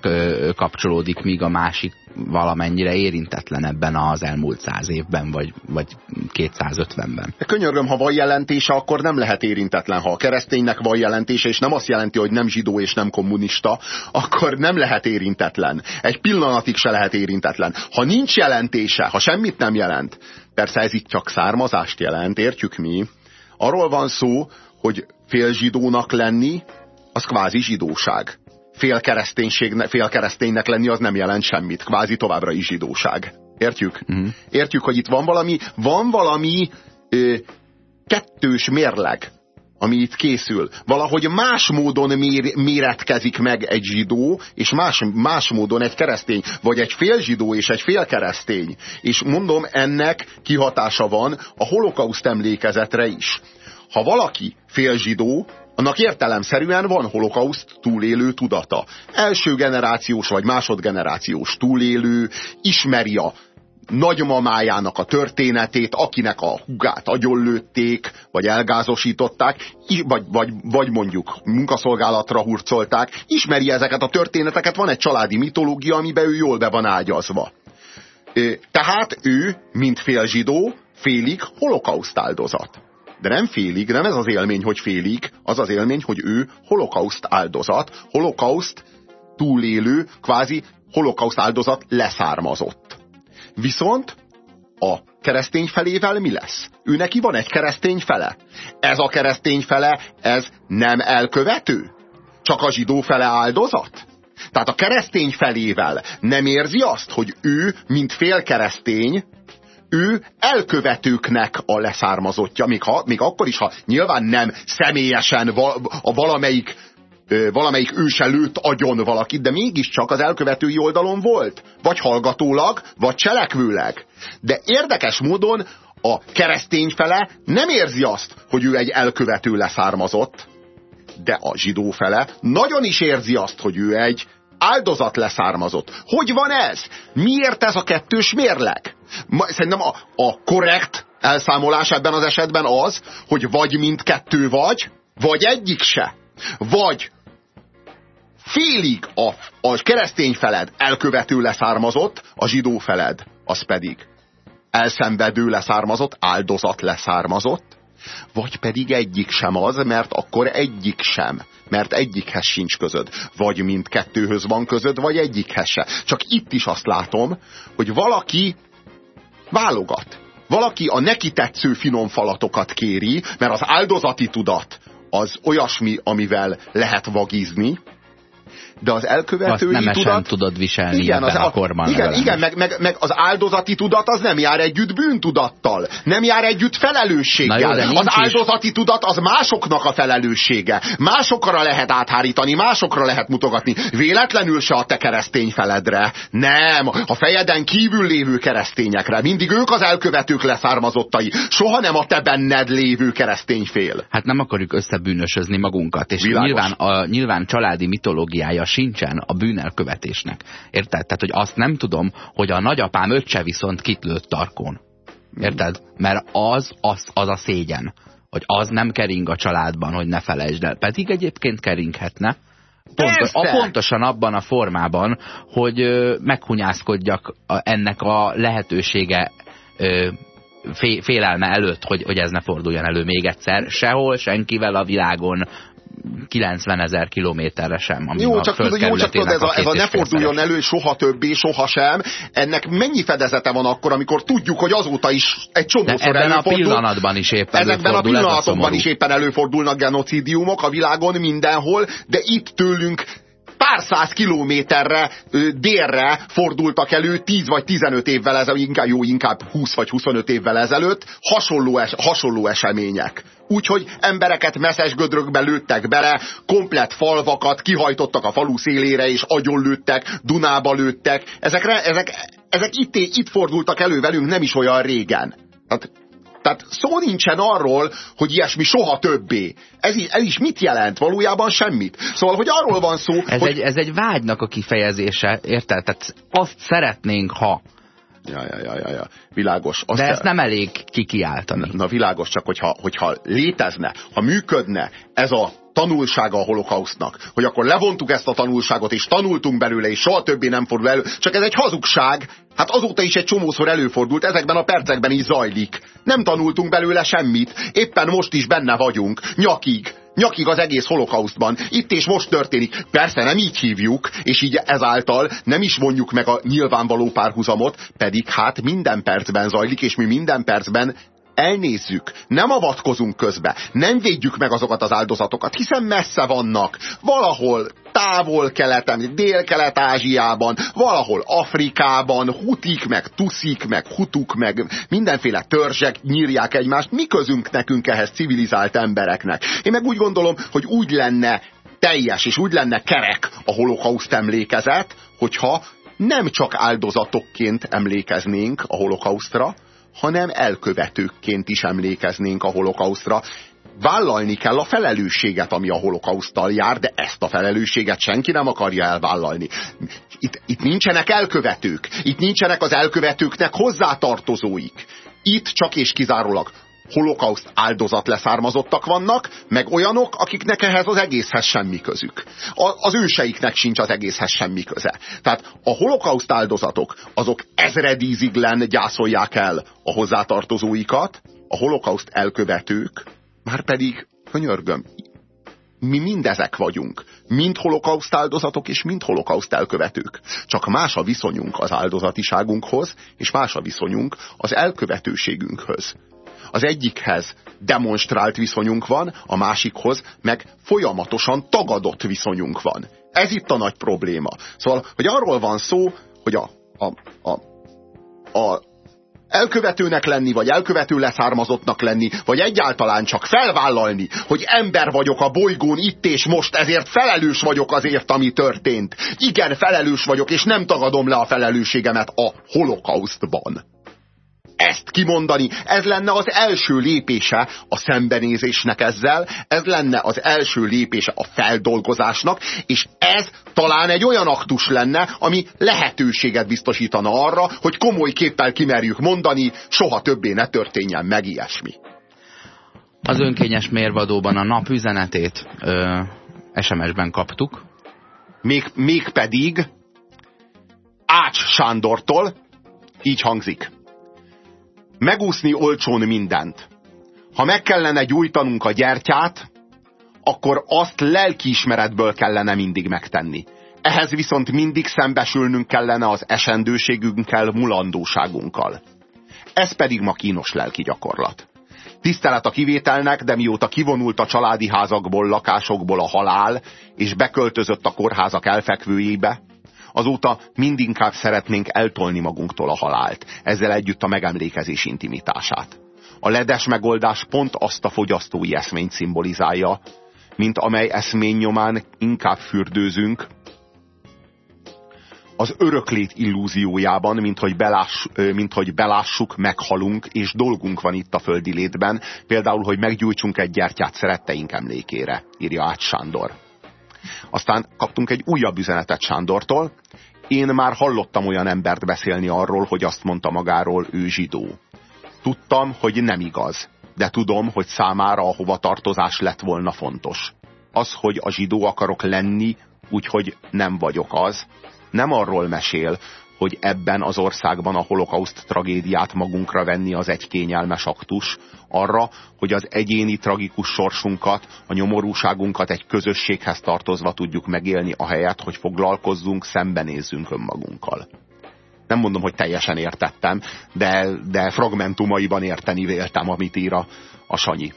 kapcsolódik, míg a másik valamennyire érintetlen ebben az elmúlt száz évben, vagy, vagy 250-ben. Könyörgöm, ha van jelentése, akkor nem lehet érintetlen. Ha a kereszténynek van jelentése, és nem azt jelenti, hogy nem zsidó és nem kommunista, akkor nem lehet érintetlen. Egy pillanatig se lehet érintetlen. Ha nincs jelentése, ha semmit nem jelent, persze ez itt csak származást jelent, értjük mi. Arról van szó, hogy félzsidónak lenni, az kvázi zsidóság fél, fél kereszténynek lenni az nem jelent semmit. Kvázi továbbra is zsidóság. Értjük? Mm. Értjük, hogy itt van valami, van valami ö, kettős mérleg, ami itt készül. Valahogy más módon mér, méretkezik meg egy zsidó, és más, más módon egy keresztény, vagy egy fél zsidó és egy fél keresztény. És mondom, ennek kihatása van a holokauszt emlékezetre is. Ha valaki fél zsidó, annak értelemszerűen van holokauszt túlélő tudata. Első generációs vagy másodgenerációs túlélő ismeri a nagymamájának a történetét, akinek a hugát agyonlőtték, vagy elgázosították, vagy, vagy, vagy mondjuk munkaszolgálatra hurcolták, ismeri ezeket a történeteket, van egy családi mitológia, amiben ő jól be van ágyazva. Tehát ő, mint félzsidó, félig holokauszt áldozat. De nem félig, nem ez az élmény, hogy félig, az az élmény, hogy ő holokauszt áldozat, holokauszt túlélő, kvázi holokauszt áldozat leszármazott. Viszont a keresztény felével mi lesz? Ő neki van egy keresztény fele. Ez a keresztény fele, ez nem elkövető? Csak a zsidó fele áldozat? Tehát a keresztény felével nem érzi azt, hogy ő, mint félkeresztény, ő elkövetőknek a leszármazottja, még, ha, még akkor is, ha nyilván nem személyesen a valamelyik valamelyik őse lőtt agyon valakit, de mégiscsak az elkövetői oldalon volt. Vagy hallgatólag, vagy cselekvőleg. De érdekes módon a keresztény fele nem érzi azt, hogy ő egy elkövető leszármazott, de a zsidó fele nagyon is érzi azt, hogy ő egy áldozat leszármazott. Hogy van ez? Miért ez a kettős mérleg? Szerintem a, a korrekt elszámolás ebben az esetben az, hogy vagy mindkettő vagy, vagy egyik se. Vagy félig a, a keresztény feled elkövető leszármazott, a zsidó feled az pedig elszenvedő leszármazott, áldozat leszármazott, vagy pedig egyik sem az, mert akkor egyik sem, mert egyikhez sincs közöd. Vagy mindkettőhöz van közöd, vagy egyikhez se. Csak itt is azt látom, hogy valaki válogat. Valaki a neki tetsző finom falatokat kéri, mert az áldozati tudat az olyasmi, amivel lehet vagizni, de az elkövetői Azt tudat... tudod viselni igen, az, a korban. Igen, igen meg, meg, meg az áldozati tudat az nem jár együtt bűntudattal. Nem jár együtt felelősséggel. Jó, az áldozati is. tudat az másoknak a felelőssége. Másokra lehet áthárítani, másokra lehet mutogatni. Véletlenül se a te keresztény feledre. Nem, a fejeden kívül lévő keresztényekre. Mindig ők az elkövetők leszármazottai. Soha nem a te benned lévő keresztény fél. Hát nem akarjuk összebűnösözni magunkat. És nyilván, a, nyilván családi mitológiája sincsen a bűnelkövetésnek. Érted? Tehát, hogy azt nem tudom, hogy a nagyapám öccse viszont kit lőtt tarkon. Érted? Mert az, az, az a szégyen. Hogy az nem kering a családban, hogy ne felejtsd el. Pedig egyébként keringhetne. Pontos, a, pontosan abban a formában, hogy ö, meghunyászkodjak a, ennek a lehetősége ö, fé, félelme előtt, hogy, hogy ez ne forduljon elő még egyszer. Sehol, senkivel a világon, 90 ezer kilométerre sem. Ami jó, csak tudod, jó, csak tudod, ez a, ez a ne forduljon elő soha többé, soha sem. Ennek mennyi fedezete van akkor, amikor tudjuk, hogy azóta is egy csomószor De ebben a pillanatban is éppen Ezekben a pillanatokban is éppen előfordulnak genocidiumok a világon mindenhol, de itt tőlünk pár száz kilométerre délre fordultak elő 10 vagy 15 évvel ezelőtt, inkább jó, inkább 20 vagy 25 évvel ezelőtt hasonló, es, hasonló események. Úgyhogy embereket messzes gödrökbe lőttek bele, komplet falvakat kihajtottak a falu szélére, és agyonlőttek, Dunába lőttek. Ezekre, ezek, ezek itt, itt fordultak elő velünk nem is olyan régen. Hát tehát szó nincsen arról, hogy ilyesmi soha többé. Ez, ez is mit jelent? Valójában semmit. Szóval, hogy arról van szó, ez hogy... Egy, ez egy vágynak a kifejezése, érted? Tehát azt szeretnénk, ha... Ja, ja, ja, ja, ja. Világos. Azt De ezt nem elég kikiáltani. Na világos, csak hogyha, hogyha létezne, ha működne ez a tanulsága a holokausznak, hogy akkor levontuk ezt a tanulságot, és tanultunk belőle, és soha többé nem fordul elő, csak ez egy hazugság, hát azóta is egy csomószor előfordult, ezekben a percekben is zajlik. Nem tanultunk belőle semmit, éppen most is benne vagyunk, nyakig, nyakig az egész holokausztban. Itt és most történik. Persze nem így hívjuk, és így ezáltal nem is vonjuk meg a nyilvánvaló párhuzamot, pedig hát minden percben zajlik, és mi minden percben elnézzük, nem avatkozunk közbe, nem védjük meg azokat az áldozatokat, hiszen messze vannak, valahol távol-keleten, dél-kelet-ázsiában, valahol Afrikában, hutik, meg tuszik, meg hutuk, meg mindenféle törzsek nyírják egymást. Mi közünk nekünk ehhez civilizált embereknek? Én meg úgy gondolom, hogy úgy lenne teljes és úgy lenne kerek a holokauszt emlékezet, hogyha nem csak áldozatokként emlékeznénk a holokausztra, hanem elkövetőkként is emlékeznénk a holokausztra. Vállalni kell a felelősséget, ami a holokausztal jár, de ezt a felelősséget senki nem akarja elvállalni. Itt, itt nincsenek elkövetők, itt nincsenek az elkövetőknek hozzátartozóik. Itt csak és kizárólag holokauszt áldozat leszármazottak vannak, meg olyanok, akiknek ehhez az egészhez semmi közük. A, az őseiknek sincs az egészhez semmi köze. Tehát a holokauszt áldozatok, azok ezredíziglen gyászolják el a hozzátartozóikat, a holokauszt elkövetők, már pedig, könyörgöm, mi mindezek vagyunk. Mind holokauszt áldozatok, és mind holokauszt elkövetők. Csak más a viszonyunk az áldozatiságunkhoz, és más a viszonyunk az elkövetőségünkhöz. Az egyikhez demonstrált viszonyunk van, a másikhoz meg folyamatosan tagadott viszonyunk van. Ez itt a nagy probléma. Szóval, hogy arról van szó, hogy a, a, a, a elkövetőnek lenni, vagy elkövető leszármazottnak lenni, vagy egyáltalán csak felvállalni, hogy ember vagyok a bolygón itt és most, ezért felelős vagyok azért, ami történt. Igen, felelős vagyok, és nem tagadom le a felelősségemet a holokausztban ezt kimondani, ez lenne az első lépése a szembenézésnek ezzel, ez lenne az első lépése a feldolgozásnak, és ez talán egy olyan aktus lenne, ami lehetőséget biztosítana arra, hogy komoly képpel kimerjük mondani, soha többé ne történjen meg ilyesmi. Az önkényes mérvadóban a nap üzenetét SMS-ben kaptuk. Még, mégpedig Ács Sándortól így hangzik megúszni olcsón mindent. Ha meg kellene gyújtanunk a gyertyát, akkor azt lelkiismeretből kellene mindig megtenni. Ehhez viszont mindig szembesülnünk kellene az esendőségünkkel, mulandóságunkkal. Ez pedig ma kínos lelki gyakorlat. Tisztelet a kivételnek, de mióta kivonult a családi házakból, lakásokból a halál, és beköltözött a kórházak elfekvőjébe, azóta mindinkább szeretnénk eltolni magunktól a halált, ezzel együtt a megemlékezés intimitását. A ledes megoldás pont azt a fogyasztói eszményt szimbolizálja, mint amely eszmény nyomán inkább fürdőzünk, az öröklét illúziójában, mint hogy, beláss, mint hogy belássuk, meghalunk, és dolgunk van itt a földi létben, például, hogy meggyújtsunk egy gyertyát szeretteink emlékére, írja Ács Sándor. Aztán kaptunk egy újabb üzenetet Sándortól. Én már hallottam olyan embert beszélni arról, hogy azt mondta magáról, ő zsidó. Tudtam, hogy nem igaz, de tudom, hogy számára a hovatartozás lett volna fontos. Az, hogy a zsidó akarok lenni, úgyhogy nem vagyok az, nem arról mesél, hogy ebben az országban a holokauszt tragédiát magunkra venni az egy kényelmes aktus, arra, hogy az egyéni tragikus sorsunkat, a nyomorúságunkat egy közösséghez tartozva tudjuk megélni, ahelyett, hogy foglalkozzunk, szembenézzünk önmagunkkal. Nem mondom, hogy teljesen értettem, de, de fragmentumaiban érteni véltem, amit ír a, a Sanyi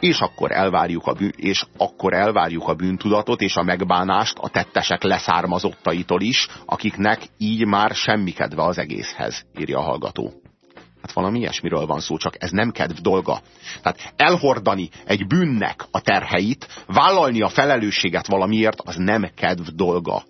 és akkor elvárjuk a, bűn, és akkor elvárjuk a bűntudatot és a megbánást a tettesek leszármazottaitól is, akiknek így már semmi kedve az egészhez, írja a hallgató. Hát valami ilyesmiről van szó, csak ez nem kedv dolga. Tehát elhordani egy bűnnek a terheit, vállalni a felelősséget valamiért, az nem kedv dolga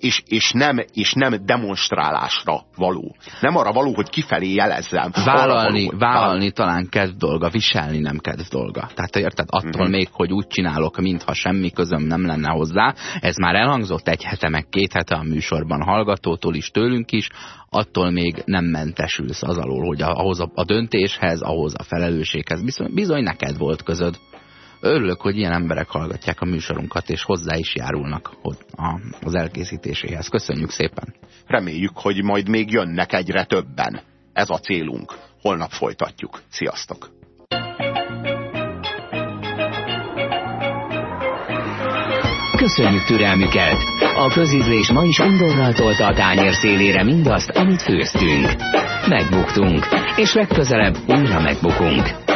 és, és, nem, és nem demonstrálásra való. Nem arra való, hogy kifelé jelezzem. Vállalni, való, vállalni talán kedv dolga, viselni nem kedv dolga. Tehát érted, attól uh mhm. -huh. még, hogy úgy csinálok, mintha semmi közöm nem lenne hozzá, ez már elhangzott egy hete, meg két hete a műsorban hallgatótól is, tőlünk is, attól még nem mentesülsz az alól, hogy ahhoz a, a döntéshez, ahhoz a felelősséghez bizony, bizony neked volt közöd. Örülök, hogy ilyen emberek hallgatják a műsorunkat, és hozzá is járulnak az elkészítéséhez. Köszönjük szépen! Reméljük, hogy majd még jönnek egyre többen. Ez a célunk. Holnap folytatjuk. Sziasztok! Köszönjük türelmüket! A közízlés ma is undorral tolta a tányér szélére mindazt, amit főztünk. Megbuktunk, és legközelebb újra megbukunk.